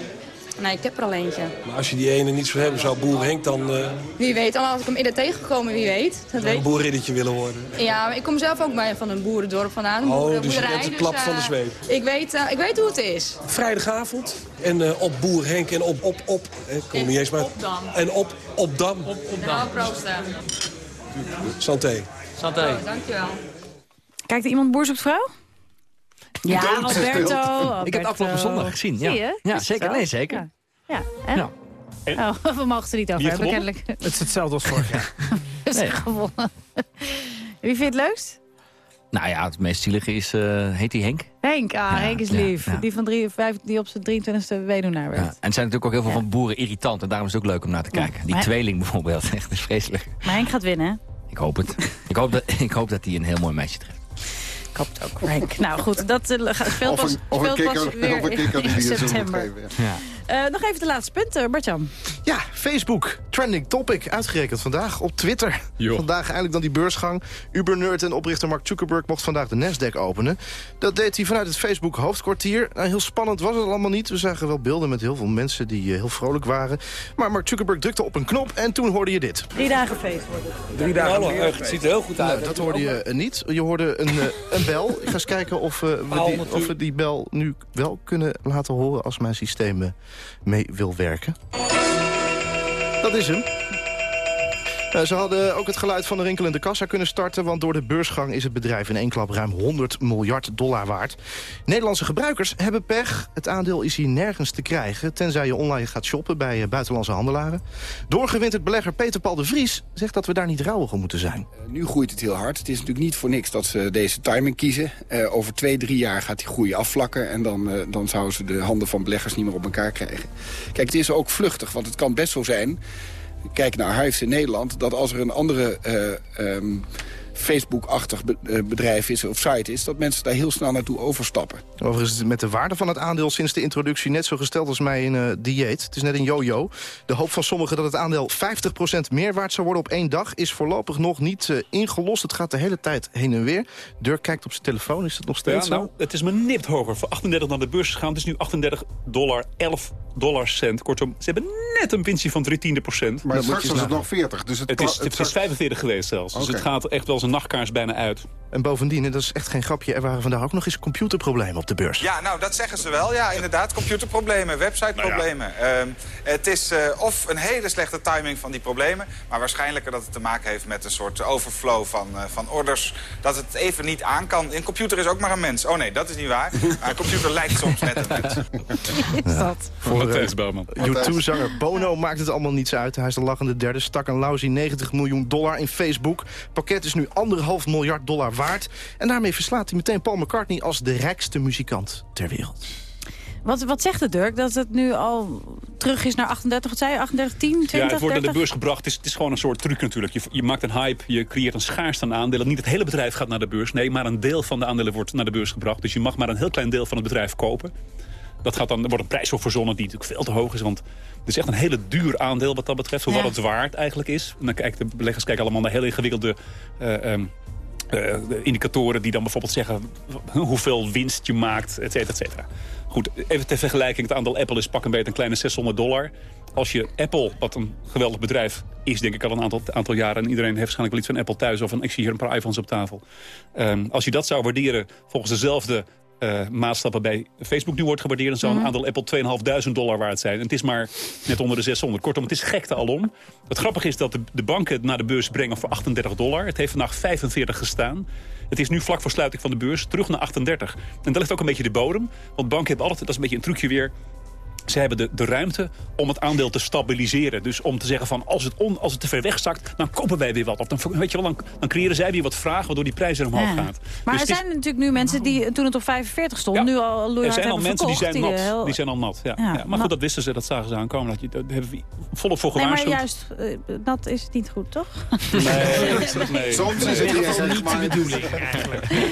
Nee, ik heb er al eentje. Maar als je die ene niet zou hebben, zou Boer Henk dan eh, Wie weet, dan had ik hem eerder tegengekomen, wie weet. Dat weet een boerriddetje willen worden? Ja, maar ik kom zelf ook bij, van een boerendorp vandaan. Een Oh, boeren- dus je kent de klap eh, van de zweep. Ik weet, eh, ik weet hoe het is. Vrijdagavond. En eh, op Boer Henk en op, op, op. eh, Ik kom En niet eens maar. op Dam. En op, op Dam. Op, Nou, proosten. Santé. Santé. Dankjewel. Kijkt er iemand Boer zoekt vrouw? Ja, Alberto, Alberto. Ik heb het afgelopen zondag gezien. Ja, Zie je? ja zeker. Nee, zeker. Ja. Ja, en? Ja. Oh, we mogen er niet over hebben, kennelijk. Het is hetzelfde als vorig jaar. is Nee. gewonnen. Wie vindt het leukst? Nou ja, het meest zielige is, eh, heet die Henk? Henk, ah, Henk is lief. ja. Die, van drie, vijf, die op zijn 23e weduwnaar werd. Ja. En het zijn natuurlijk ook heel veel van boeren irritant. En daarom is het ook leuk om naar te kijken. Die maar- tweeling bijvoorbeeld, echt is vreselijk. Maar Henk gaat winnen, hè? Ik hoop het. ik, hoop dat, ik hoop dat hij een heel mooi meisje treft. Ik hoop het ook. Nou goed, dat gaat- speelt Of pas, een- of een speelt pas kikker- weer of een kikker die in september. Ja. Eh, nog even de laatste punten, Bartjan. Ja, Facebook. Trending topic. Uitgerekend vandaag op Twitter. Vandaag eindelijk dan die beursgang. Uber-nerd en oprichter Mark Zuckerberg mocht vandaag de Nasdaq openen. Dat deed hij vanuit het Facebook hoofdkwartier. Nou, heel spannend was het allemaal niet. We zagen wel beelden met heel veel mensen die eh, heel vrolijk waren. Maar Mark Zuckerberg drukte op een knop en toen hoorde je dit. Drie dagen feest worden. Drie dagen nou, Het ziet er heel goed Nou, dat hoorde je eh, niet. Je hoorde een, een bel. Ik ga eens kijken of, we die, of we die bel nu wel kunnen laten horen... als mijn systeem mee wil werken. Dat is hem. Eh, ze hadden ook het geluid van de rinkelende kassa kunnen starten... want door de beursgang is het bedrijf in één klap ruim 100 miljard dollar waard. Nederlandse gebruikers hebben pech. Het aandeel is hier nergens te krijgen... tenzij je online gaat shoppen bij eh, buitenlandse handelaren. Doorgewinterd belegger Peter Paul de Vries zegt dat we daar niet rouwig om moeten zijn. Nu groeit het heel hard. Het is natuurlijk niet voor niks dat ze deze timing kiezen. Eh, over twee, drie jaar gaat die groei afvlakken... en dan, eh, dan zouden ze de handen van beleggers niet meer op elkaar krijgen. Kijk, het is ook vluchtig, want het kan best zo zijn... kijk naar Hives in Nederland... dat als er een andere eh, ehm, Facebook-achtig be- eh, bedrijf is of site is... dat mensen daar heel snel naartoe overstappen. Overigens is het met de waarde van het aandeel sinds de introductie net zo gesteld als mij in eh, dieet. Het is net een yo-yo. De hoop van sommigen dat het aandeel 50% meer waard zou worden op één dag... is voorlopig nog niet ingelost. Het gaat de hele tijd heen en weer. Dirk kijkt op zijn telefoon. Is dat nog Ja, steeds nou, zo? het is maar nipt hoger. Voor 38 naar de beurs gegaan. Het is nu 38 dollar, 11 dollar cent. Kortom, ze hebben net een winstje van drie tiende procent. Maar straks was het nog 40. Dus het, Het is, het is 45 geweest zelfs. Dus het gaat echt wel als een nachtkaars bijna uit. En bovendien, en dat is echt geen grapje... er waren vandaag ook nog eens computerproblemen op de beurs. Ja, nou, dat zeggen ze wel. Ja, inderdaad. Computerproblemen, websiteproblemen. Ehm, het is eh, of een hele slechte timing van die problemen... maar waarschijnlijker dat het te maken heeft met een soort overflow van, eh, van orders... dat het even niet aan kan. Een computer is ook maar een mens. Oh nee, dat is niet waar. Maar een computer lijkt soms net een mens. is dat? Voor Matthijs Bouwman. U2-zanger Bono maakt het allemaal niets uit. Hij is de lachende derde, stak een lousy 90 miljoen dollar in Facebook. Pakket is nu anderhalf miljard dollar waard. En daarmee verslaat hij meteen Paul McCartney als de rijkste muzikant ter wereld. Wat, wat zegt het, Dirk? Dat het nu al terug is naar 38, wat zei je, 38, 10, 20, ja, het wordt naar 30? de beurs gebracht. Het is, het is gewoon een soort truc natuurlijk. Je, je maakt een hype, je creëert een schaarste aan aandelen. Niet het hele bedrijf gaat naar de beurs. Nee, maar een deel van de aandelen wordt naar de beurs gebracht. Dus je mag maar een heel klein deel van het bedrijf kopen. Dat gaat dan, er wordt een prijs voor verzonnen die natuurlijk veel te hoog is. Want het is echt een hele duur aandeel wat dat betreft. Hoewel Ja. het waard eigenlijk is. En dan kijken de beleggers kijken allemaal naar heel ingewikkelde... eh, ehm, eh, indicatoren die dan bijvoorbeeld zeggen hoeveel winst je maakt, et cetera, et cetera. Goed, even ter vergelijking. Het aandeel Apple is pak een beetje een kleine 600 dollar. Als je Apple, wat een geweldig bedrijf is, denk ik al een aantal, aantal jaren... en iedereen heeft waarschijnlijk wel iets van Apple thuis... of een, ik zie hier een paar iPhones op tafel. Ehm, als je dat zou waarderen volgens dezelfde eh maatstappen bij Facebook nu wordt gewaardeerd... dan zou een aandeel Apple 2.500 dollar waard zijn. En het is maar net onder de 600. Kortom, het is gekte alom. Het grappige is dat de, de banken het naar de beurs brengen voor 38 dollar. Het heeft vandaag 45 gestaan. Het is nu vlak voor sluiting van de beurs terug naar 38. En dat ligt ook een beetje de bodem. Want banken hebben altijd, dat is een beetje een trucje weer... Ze hebben de, de ruimte om het aandeel te stabiliseren. Dus om te zeggen van als het, on, als het te ver wegzakt, dan kopen wij weer wat. Of dan, weet je wel, dan, dan creëren zij weer wat vraag, waardoor die prijs er omhoog Ja. gaat. Maar Dus er is- zijn natuurlijk nu mensen die toen het op 45 stond... nu al er loeihard zijn al mensen die zijn nat. heel- Die zijn al nat. Ja. Ja, Ja, Maar nat. goed, dat wisten ze, dat zagen ze aankomen. Dat je, daar hebben we volop voor Nee, maar gewaarschuwd. juist, eh, dat is niet goed, toch? Nee, nee. Soms is het Nee, niet de bedoeling, eigenlijk. Nou,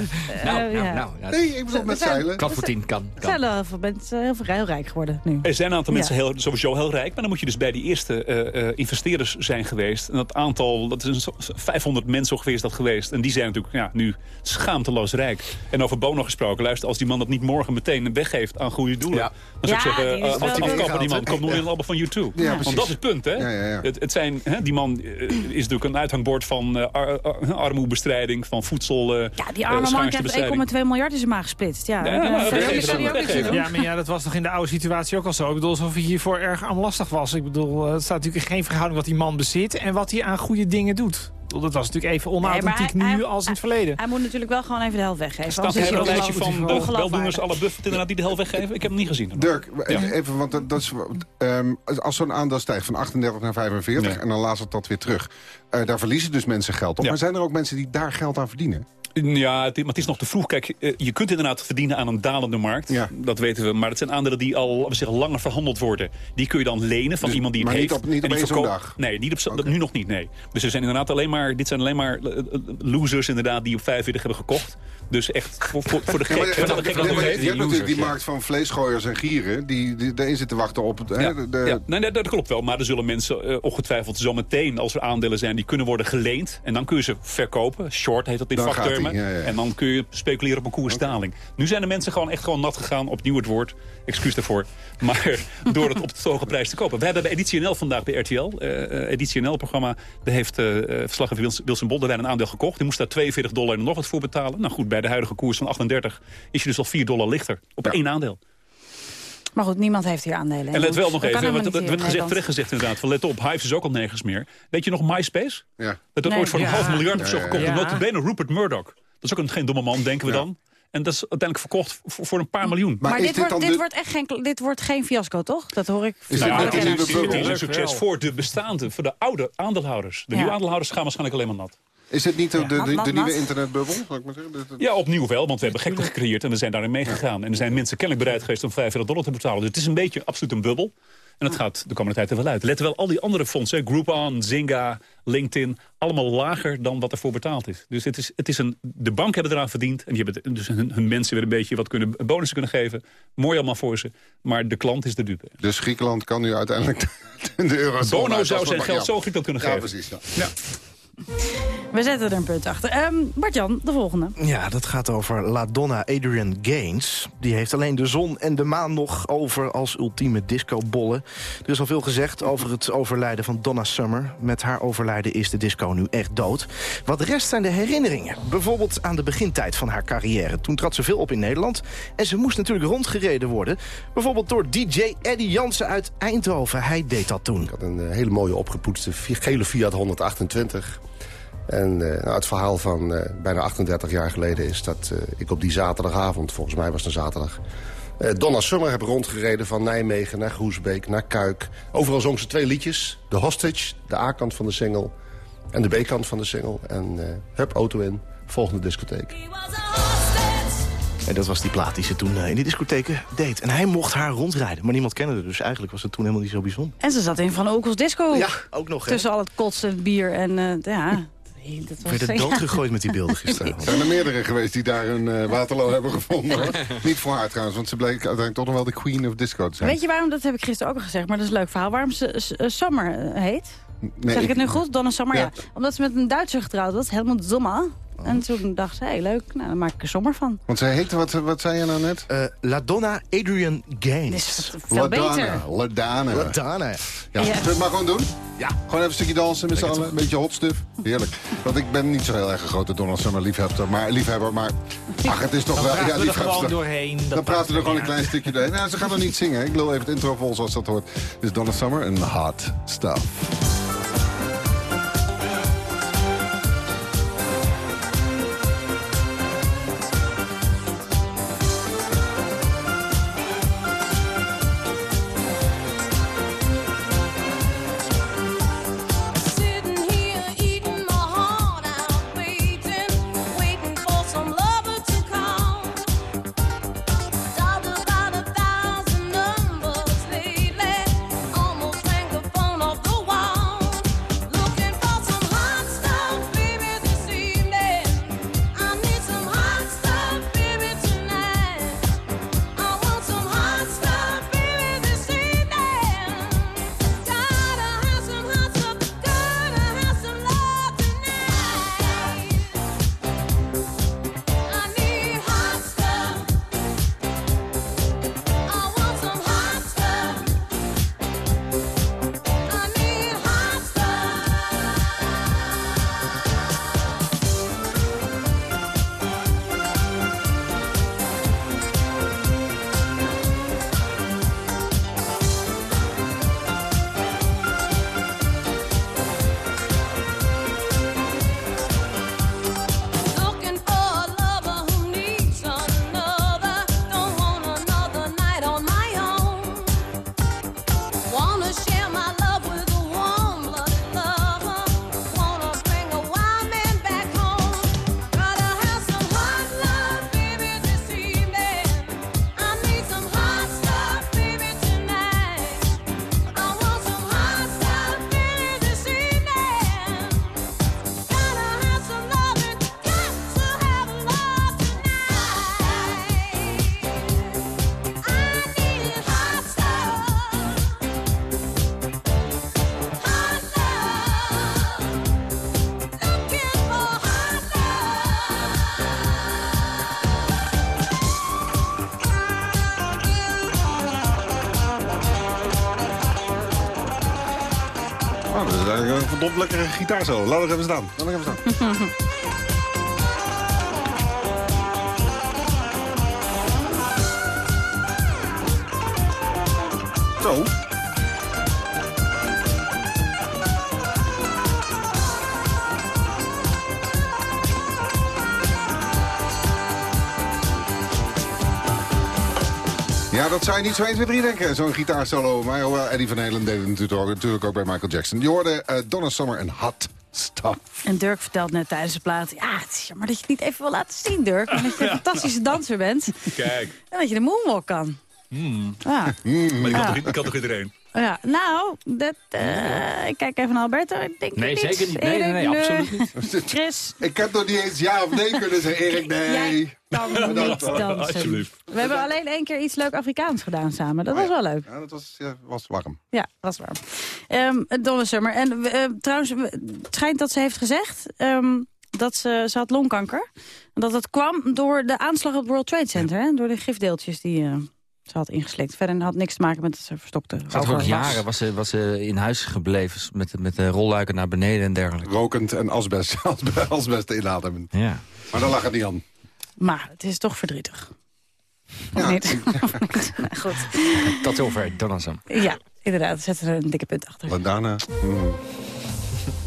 Eh, nou, ja. nou. ja. Nee, ik bedoel met zeilen. Klap voor tien, kan. Er kan. zijn heel veel mensen heel, veel, heel rijk geworden nu. Er zijn een aantal mensen Ja. heel, sowieso heel rijk. Maar dan moet je dus bij die eerste eh, eh, investeerders zijn geweest. En dat aantal, dat is een, zo- 500 mensen ongeveer is dat geweest. En die zijn natuurlijk ja, nu schaamteloos rijk. En over Bono gesproken. Luister, als die man dat niet morgen meteen weggeeft aan goede doelen. Ja. Dan zou ik Ja, zeggen, eh, die man. Komt nog in een album van U2. Ja, precies. Want dat is het punt, hè? Ja, ja, ja. Het, het zijn, hè, die man is natuurlijk een uithangbord van eh, ar- ar- armoebestrijding, van voedsel. eh, Ja, die arme man krijgt schaarstebestrijding. 1,2 miljard in zijn maag gesplitst. Ja, Ja, dat- maar. Ja, maar ja, dat was nog in de oude situatie ook al zo. Ik bedoel, alsof hij hiervoor erg aan lastig was. Ik bedoel, eh, het staat natuurlijk in geen verhouding wat die man bezit... en wat hij aan goede dingen doet. Dat was natuurlijk even onauthentiek hij- nu hij- als in het verleden. Hij moet natuurlijk wel gewoon even de helft weggeven. Staat er hij een lijstje van de ongeloofwaardig. weldoeners alle Buffett inderdaad die de helft weggeven? Ik heb hem niet gezien. Dirk, Ja. even, want dat, dat is, ehm, als zo'n aandeel stijgt van 38 naar 45... Ja. en dan laat het dat weer terug, eh, daar verliezen dus mensen geld op. Ja. Maar zijn er ook mensen die daar geld aan verdienen? Ja, het, maar het is nog te vroeg. Kijk, eh, je kunt inderdaad verdienen aan een dalende markt. Ja. Dat weten we. Maar het zijn aandelen die al zeggen, langer verhandeld worden. Die kun je dan lenen van Dus- iemand die het maar niet heeft. op- niet op zo'n verkoopt- dag? Nee, niet op, nu nog niet. Nee. Dus er zijn inderdaad alleen maar, dit zijn alleen maar eh, eh, losers inderdaad die op 45 hebben gekocht. Dus echt voor, voor, voor de Ja, gek. maar de nee, maar je natuurlijk die markt van vleesgooiers en gieren... die, die zitten wachten op... het- hè, Ja, de. Nee, nee, dat klopt wel. Maar er zullen mensen eh, ongetwijfeld zometeen, als er aandelen zijn... die kunnen worden geleend. En dan kun je ze verkopen. Short heet dat in Dan vaktermen. die, ja, ja. En dan kun je speculeren op een koersdaling. Nu zijn de mensen gewoon echt gewoon nat gegaan. Opnieuw het woord. Excuus daarvoor. Maar door het op de hoge prijs te kopen. We hebben bij Editie NL vandaag bij RTL. eh eh, Editie NL-programma. Daar heeft eh eh, verslaggever Wils- Wilson Boldewijn een aandeel gekocht. Die moest daar 42 dollar en nog wat voor betalen. Nou goed, bij de huidige koers van 38 is je dus al 4 dollar lichter. Op één aandeel. Maar goed, niemand heeft hier aandelen. En let wel nog even, want het werd gezegd, terecht gezegd inderdaad. Van let op, Hives is ook al nergens meer. Weet je nog MySpace? Ja. Dat Nee. ooit voor een half miljard of zo Ja, ja, gekocht. ja. door Notabene Rupert Murdoch. Dat is ook een, geen domme man, denken we Ja. dan. En dat is uiteindelijk verkocht voor, voor een paar miljoen. Maar dit, dit wordt, dan dit, de- wordt echt geen, dit wordt geen fiasco, toch? Dat hoor ik. Is Nou dit het is, het een succes voor de bestaande, voor de oude aandeelhouders. De Ja. nieuwe aandeelhouders gaan waarschijnlijk alleen maar nat. Is dit niet de, de, de, nat, nieuwe internetbubbel? Zal ik maar zeggen? Dat- dat- Ja, opnieuw wel, want we hebben gekte gecreëerd en we zijn daarin meegegaan. En er zijn mensen kennelijk bereid geweest om 45 dollar te betalen. Dus het is een beetje absoluut een bubbel. En dat gaat de komende tijd er wel uit. Let wel, al die andere fondsen, Groupon, Zynga, LinkedIn... allemaal lager dan wat ervoor betaald is. Dus het is, het is een, de bank hebben eraan verdiend. En die hebben dus hun, hun mensen weer een beetje wat kunnen, bonussen kunnen geven. Mooi allemaal voor ze. Maar de klant is de dupe. Dus Griekenland kan nu uiteindelijk de euro... Bono zou zijn geld zo Griekenland kunnen Ja, geven. precies. Ja. Ja. We zetten er een punt achter. Ehm Bart-Jan, de volgende. Ja, dat gaat over La Donna Adrian Gaines. Die heeft alleen de zon en de maan nog over als ultieme discobollen. Er is al veel gezegd over het overlijden van Donna Summer. Met haar overlijden is de disco nu echt dood. Wat rest zijn de herinneringen. Bijvoorbeeld aan de begintijd van haar carrière. Toen trad ze veel op in Nederland. En ze moest natuurlijk rondgereden worden. Bijvoorbeeld door DJ Eddie Jansen uit Eindhoven. Hij deed dat toen. Ik had een eh, hele mooie opgepoetste gele Fiat 128. En eh, nou, het verhaal van eh, bijna 38 jaar geleden is dat eh, ik op die zaterdagavond... volgens mij was het een zaterdag... eh, Donna Summer heb rondgereden van Nijmegen naar Groesbeek, naar Kuik. Overal zong ze twee liedjes. De Hostage, de A-kant van de single... en de B-kant van de single. En eh hup, auto in, volgende discotheek. En dat was die plaat die ze toen eh, in die discotheken deed. En hij mocht haar rondrijden, maar niemand kende haar. Dus eigenlijk was het toen helemaal niet zo bijzonder. En ze zat in Van Oekels Disco. Ja, ook nog, hè? Tussen al het kotsen, bier en... eh, ja, dat was... Werden doodgegooid met die beelden gisteren. Er zijn er meerdere geweest die daar een eh, Waterloo hebben gevonden. Hoor. Niet voor haar trouwens, want ze bleek uiteindelijk toch nog wel de queen of disco te zijn. Weet je waarom, dat heb ik gisteren ook al gezegd, maar dat is een leuk verhaal. Waarom ze s- eh, Summer heet? Nee, zeg ik het nu goed? Donna Summer, ja. Ja. Omdat ze met een Duitser getrouwd was, Helmut Sommer. En toen dacht ze, hé, leuk, nou, dan maak ik er Sommer van. Want zij heette, wat, wat zei je nou net? Eh, La Donna Adrian Gaines. is veel beter. Ladana. Ladana. Ja. Ja. Zullen we het maar gewoon doen? Ja. Gewoon even een stukje dansen met z'n allen. Een beetje hot stuff. Heerlijk. Want ik ben niet zo heel erg een grote Donald Summer liefhebber. Maar, liefhebber, maar ach, het is toch Dan wel... praten we er gewoon doorheen. Dan praten we er gewoon een ja. klein stukje doorheen. Nou, ze gaan nog niet zingen. Ik lul even het intro vol zoals dat hoort. Dit is Donna Summer en Hot Stuff. Verdomd lekkere gitaar zo. Laat het even staan. Laat het even staan. dat zou je niet zo 1, 2, 3 denken, zo'n gitaarsolo. Maar hoewel, Eddie Van Halen deed het natuurlijk ook, natuurlijk ook bij Michael Jackson. Je hoorde eh, Donna Summer en Hot Stuff. En Dirk vertelt net tijdens de plaat... ja, het is jammer dat je het niet even wil laten zien, Dirk. Omdat je een fantastische danser bent. Kijk. En dat je de moonwalk kan. Hmm. Ja. Maar kan, Ja. toch, die kan toch iedereen? Ja, nou, dat, eh, ik kijk even naar Alberto. Ik denk Nee, niet. zeker niet. Nee, nee, absoluut niet. Chris, Ik heb nog niet eens ja of nee kunnen zeggen, Erik. Nee. Jij kan niet hoor. dansen. Alsjeblieft. we hebben alleen één keer iets leuk Afrikaans gedaan samen. Dat was wel leuk. Ja, dat was, ja, was warm. Ja, dat is warm. Ehm Donna Summer. En eh, trouwens, we- het schijnt dat ze heeft gezegd... ehm, dat ze, ze had longkanker. En dat dat kwam door de aanslag op het World Trade Center. Hè? Door de gifdeeltjes die eh, ze had ingeslikt. Verder had niks te maken met dat ze verstokte Ze had ook jaren was ze, was ze in huis gebleven met, met de rolluiken naar beneden en dergelijke. Rokend en asbest, asbest, asbest inlaten. Ja. Maar daar lag het niet aan. Maar het is toch verdrietig. Of niet? Nou, Goed. Tot zover, Donald Trump. Ja, inderdaad. Zetten er een dikke punt achter. Want daarna... mm.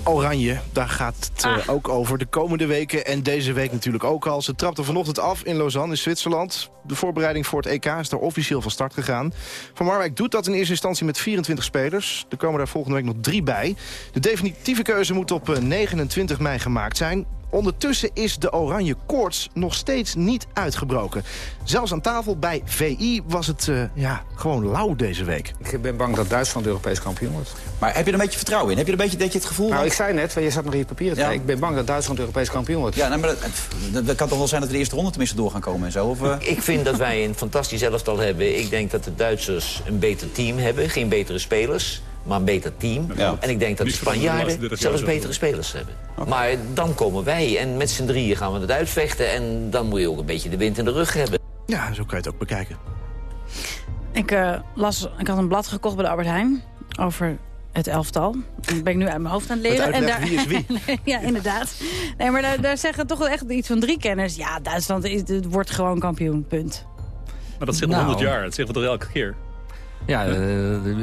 Oranje, daar gaat het eh, ook over de komende weken. En deze week natuurlijk ook al. Ze trapte vanochtend af in Lausanne in Zwitserland. De voorbereiding voor het EK is daar officieel van start gegaan. Van Marwijk doet dat in eerste instantie met 24 spelers. Er komen daar volgende week nog drie bij. De definitieve keuze moet op eh, 29 mei gemaakt zijn. Ondertussen is de oranje koorts nog steeds niet uitgebroken. Zelfs aan tafel bij VI was het eh, ja, gewoon lauw deze week. Ik ben bang dat Duitsland Europees kampioen wordt. Maar heb je er een beetje vertrouwen in? Heb je er een beetje dat je het gevoel... Nou, ik zei net, want je zat nog in je papieren te Ja. kijken. Ik ben bang dat Duitsland Europees kampioen wordt. Ja, nou, maar dat, dat- kan toch wel zijn dat we de eerste ronde tenminste door gaan komen en zo? Of, eh? Ik vind dat wij een fantastisch elftal hebben. Ik denk dat de Duitsers een beter team hebben. Geen betere spelers, maar een beter team. En ik denk dat de Spanjaarden 30 jaar zelfs betere spelers hebben. Maar dan komen wij en met z'n drieën gaan we het uitvechten. En dan moet je ook een beetje de wind in de rug hebben. Ja, zo kan je het ook bekijken. Ik, eh, las, ik had een blad gekocht bij de Albert Heijn over het elftal. Dat ben ik nu uit mijn hoofd aan het leren. uitleg wie is wie. Nee, ja, inderdaad. Nee, maar daar, daar zeggen toch wel echt iets van drie kenners. Ja, Duitsland is, het wordt gewoon kampioen, punt. Maar dat zegt al Nou. 100 jaar. Dat zeggen we toch elke keer. Ja, eh,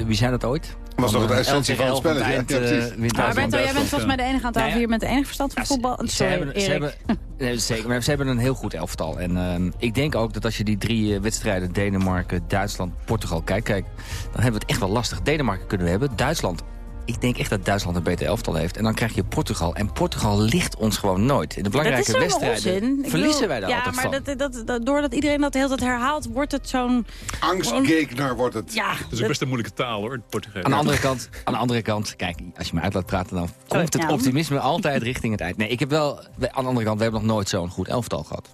wie zei dat ooit? Was toch de essentie van het spelletje? Ja, precies. eh, Maar. Berto, jij bent volgens mij de enige aan tafel Nou ja. hier met de enige verstand van voetbal. Ze Sorry, hebben, ze, Erik. hebben, nee, zeker, maar ze hebben een heel goed elftal. En ehm, ik denk ook dat als je die drie eh, wedstrijden... Denemarken, Duitsland, Portugal kijkt... Kijk, dan hebben we het echt wel lastig. Denemarken kunnen we hebben. Duitsland... Ik denk echt dat Duitsland een beter elftal heeft. En dan krijg je Portugal. En Portugal ligt ons gewoon nooit. In de belangrijke dat wedstrijden verliezen bedoel, wij daar ja, altijd maar van. Dat, dat, dat, doordat iedereen dat de hele tijd herhaalt, wordt het zo'n... Angstgegner wordt het. Ja, Het is ook best een moeilijke taal hoor, het Portugees. Aan de, andere kant, aan de andere kant, kijk, als je me uit laat praten... dan komt het ja. optimisme altijd richting het eind. Nee, ik heb wel... we- Aan de andere kant, we hebben nog nooit zo'n goed elftal gehad.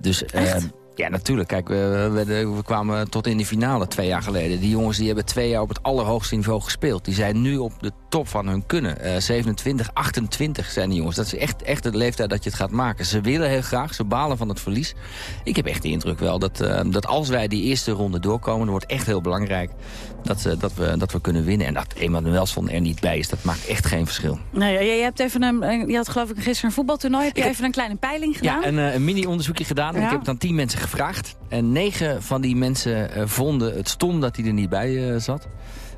Dus, eh, ja, natuurlijk. Kijk, we, we, kwamen tot in de finale twee jaar geleden. Die jongens die hebben twee jaar op het allerhoogste niveau gespeeld. Die zijn nu op de top van hun kunnen. Eh 27, 28 zijn die jongens. Dat is echt, echt de leeftijd dat je het gaat maken. Ze willen heel graag, ze balen van het verlies. Ik heb echt de indruk wel dat, eh, dat als wij die eerste ronde doorkomen... dat wordt echt heel belangrijk dat, eh, dat, we, dat we kunnen winnen. En dat Emanuelsson er niet bij is, dat maakt echt geen verschil. Nee, je, je, hebt even een, je had geloof ik gisteren een voetbaltoernooi. Heb je even een kleine peiling gedaan? Ja, een, eh, een mini-onderzoekje gedaan. Ja. Ik heb het aan tien mensen gevraagd. En negen van die mensen eh, vonden het stom dat hij er niet bij eh, zat.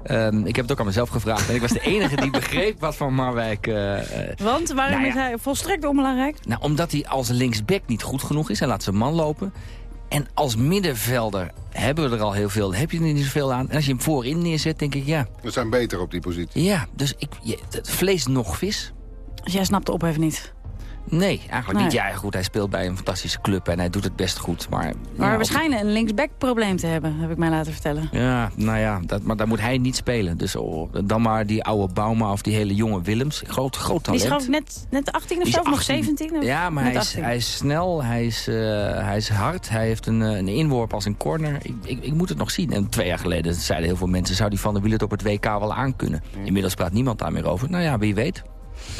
Ehm, ik heb het ook aan mezelf gevraagd. En ik was de enige die begreep wat van Marwijk... eh, Want waarom Nou ja. is hij volstrekt onbelangrijk? nou, omdat hij als linksback niet goed genoeg is. Hij laat zijn man lopen. En als middenvelder hebben we er al heel veel. Heb je er niet zoveel aan. En als je hem voorin neerzet, denk ik ja. We zijn beter op die positie. Ja, dus ik, je, het vlees nog vis. Dus jij snapt de ophef niet. Nee, eigenlijk Nee. niet. Ja, goed, hij speelt bij een fantastische club en hij doet het best goed. Maar, Maar ja, we schijnen een linksback-probleem te hebben, heb ik mij laten vertellen. Ja, nou ja, dat, maar daar moet hij niet spelen. Dus oh, dan maar die oude Bauma of die hele jonge Willems. Groot, groot Die talent. is geloof ik net, net 18 of Die zo, is of nog 18. 17? of Ja, maar hij is, 18? hij is snel, hij is, eh, hij is hard, hij heeft een, eh, een inworp als een corner. Ik, ik, ik moet het nog zien. En twee jaar geleden zeiden heel veel mensen... zou die Van der Wiel het op het WK wel aankunnen. Inmiddels praat niemand daar meer over. Nou ja, wie weet.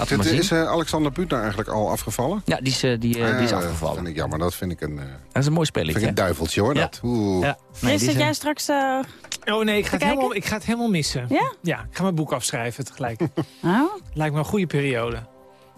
Zien. Is eh, Alexander Buutner eigenlijk al afgevallen? Ja, die is, eh, die, eh, die is Ah, afgevallen. Dat vind ik jammer, dat vind ik een, eh, Dat is een mooi vind spelletje. ik een duiveltje hoor. Ja. Dat. Oeh. Ja. Zit jij straks... eh, Oh nee, ik ga, het helemaal, ik ga het helemaal missen. Ja? Ja, ik ga mijn boek afschrijven tegelijk. nou, Lijkt me een goede periode.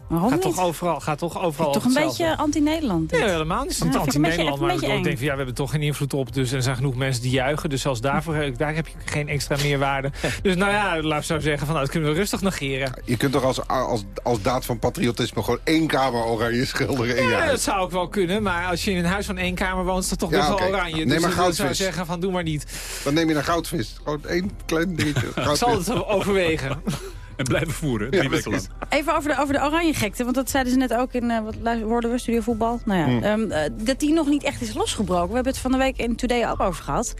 Waarom Gaat niet? toch overal, gaat toch overal toch een hetzelfde. beetje anti-Nederland. dit. Nee, helemaal niet. Het is Ja, een beetje- anti-Nederland. Maar ik denk van ja, we hebben toch geen invloed op. Dus er zijn genoeg mensen die juichen. Dus zelfs daarvoor, daar heb je geen extra meerwaarde. Dus nou ja, laat ik zo zeggen van nou, dat kunnen we rustig negeren. Je kunt toch als, als, als daad van patriotisme gewoon één kamer oranje schilderen in je Ja, dat zou ook wel kunnen. Maar als je in een huis van één kamer woont, is dat toch Ja, best wel oranje. Neem dus maar ik zou goudvis. zeggen van doe maar niet. Dan neem je een goudvis. Gewoon één klein dingetje. Ik zal Goudvis. het overwegen. En blijven voeren, drie weken lang. Even over de, over de oranje gekte, want dat zeiden ze net ook in, eh wat hoorden we, Studio Voetbal. Nou ja, Hmm. ehm, eh, dat die nog niet echt is losgebroken. We hebben het van de week in Today ook over gehad.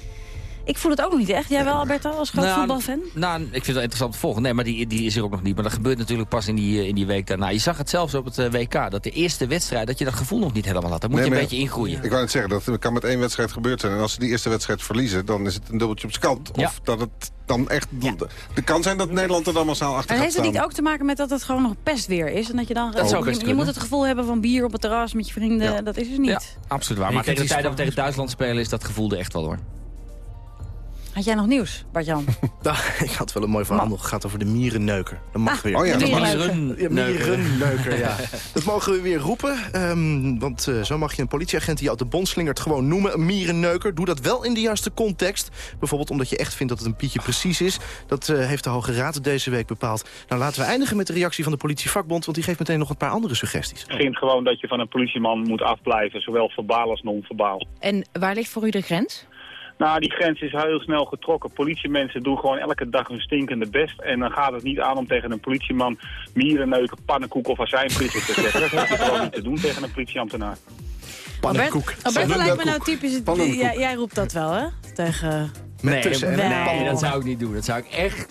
Ik voel het ook nog niet echt. Jij wel, Alberto, als groot Nou, voetbalfan? Nou, ik vind het wel interessant te volgen. Nee, maar die, die is er ook nog niet. Maar dat gebeurt natuurlijk pas in die, eh, in die week daarna. Je zag het zelfs op het eh, WK. Dat de eerste wedstrijd, dat je dat gevoel nog niet helemaal had. Daar moet Nee, je een beetje ingroeien. Ik wou net zeggen, dat kan met één wedstrijd gebeurd zijn. En als ze die eerste wedstrijd verliezen, dan is het een dubbeltje op zijn kant. Of Ja. dat het dan echt... De kan zijn dat Nederland er dan massaal achter En gaat heeft het niet ook te maken met dat het gewoon nog pestweer is? En dat je dan... Dat je, moet het gevoel hebben van bier op het terras met je vrienden. Dat is dus niet. Ja, absoluut waar. Maar tegen de tijd dat we tegen. Duitsland spelen is dat gevoel er echt wel hoor. Had jij nog nieuws, Bart-Jan? Nou, ik had wel een mooi verhaal nog. Het gaat over de mierenneuker. Dat mag Ah, weer. Oh ja, de Dat mag- mierenneuker. Ja, mierenneuker, ja. Dat mogen we weer roepen. ehm, want eh, zo mag je een politieagent die je uit de bond slingert gewoon noemen. Een mierenneuker. Doe dat wel in de juiste context. Bijvoorbeeld omdat je echt vindt dat het een Pietje precies is. Dat eh, heeft de Hoge Raad deze week bepaald. Nou, laten we eindigen met de reactie van de politievakbond. Want die geeft meteen nog een paar andere suggesties. Ik vind gewoon dat je van een politieman moet afblijven, zowel verbaal als non-verbaal. En waar ligt voor u de grens? Nou, die grens is heel snel getrokken. Politiemensen doen gewoon elke dag hun stinkende best. En dan gaat het niet aan om tegen een politieman mierenneuken, pannenkoek of azijnpitten te zeggen. Dat heb je gewoon niet te doen tegen een politieambtenaar. Pannenkoek. Alberto lijkt me nou typisch... Jij, jij roept dat wel, hè? Tegen... Nee, tussen nee, dat zou ik niet doen. Dat zou ik echt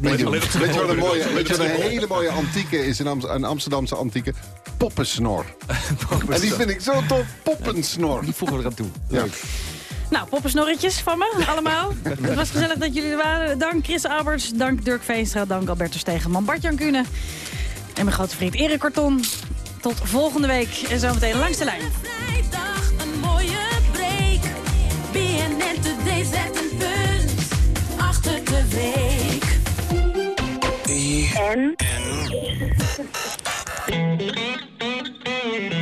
Weet niet je, doen. weet je wat een mooie, weet je wat een hele mooie antieke is in een Amsterdamse antieke? Poppensnor. en die vind ik zo tof. Poppensnor. Die voegen we eraan toe. Ja. Nou, poppensnorretjes van me, allemaal. Het was gezellig dat jullie er waren. Dank Chris Alberts, dank Dirk Veenstra, dank Alberto Stegenman, Bart-Jan Kuhne. En mijn grote vriend Erik Korton. Tot volgende week en zometeen langs de lijn. Vrijdag een mooie break. BNN Today zet een punt achter de week. En?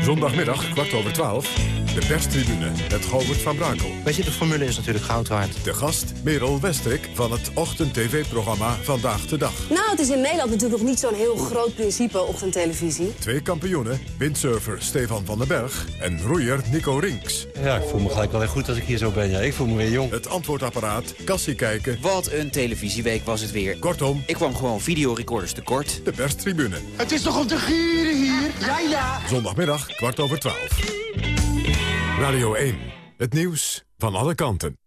Zondagmiddag, kwart over twaalf. De perstribune met Govert van Brakel. Weet je, de formule is natuurlijk goud waard. De gast Merel Westrik van het ochtend-tv-programma Vandaag de Dag. Nou, het is in Nederland natuurlijk nog niet zo'n heel groot principe, ochtendtelevisie. Twee kampioenen, windsurfer Stefan van den Berg en roeier Nico Rinks. Ja, ik voel me gelijk wel weer goed als ik hier zo ben. Ja, ik voel me weer jong. Het antwoordapparaat, kassie kijken. Wat een televisieweek was het weer. Kortom, Ik kwam gewoon videorecorders tekort. de perstribune. Het is toch om te gieren hier? Ja, ja. Zondagmiddag, kwart over twaalf. Radio 1, het nieuws van alle kanten.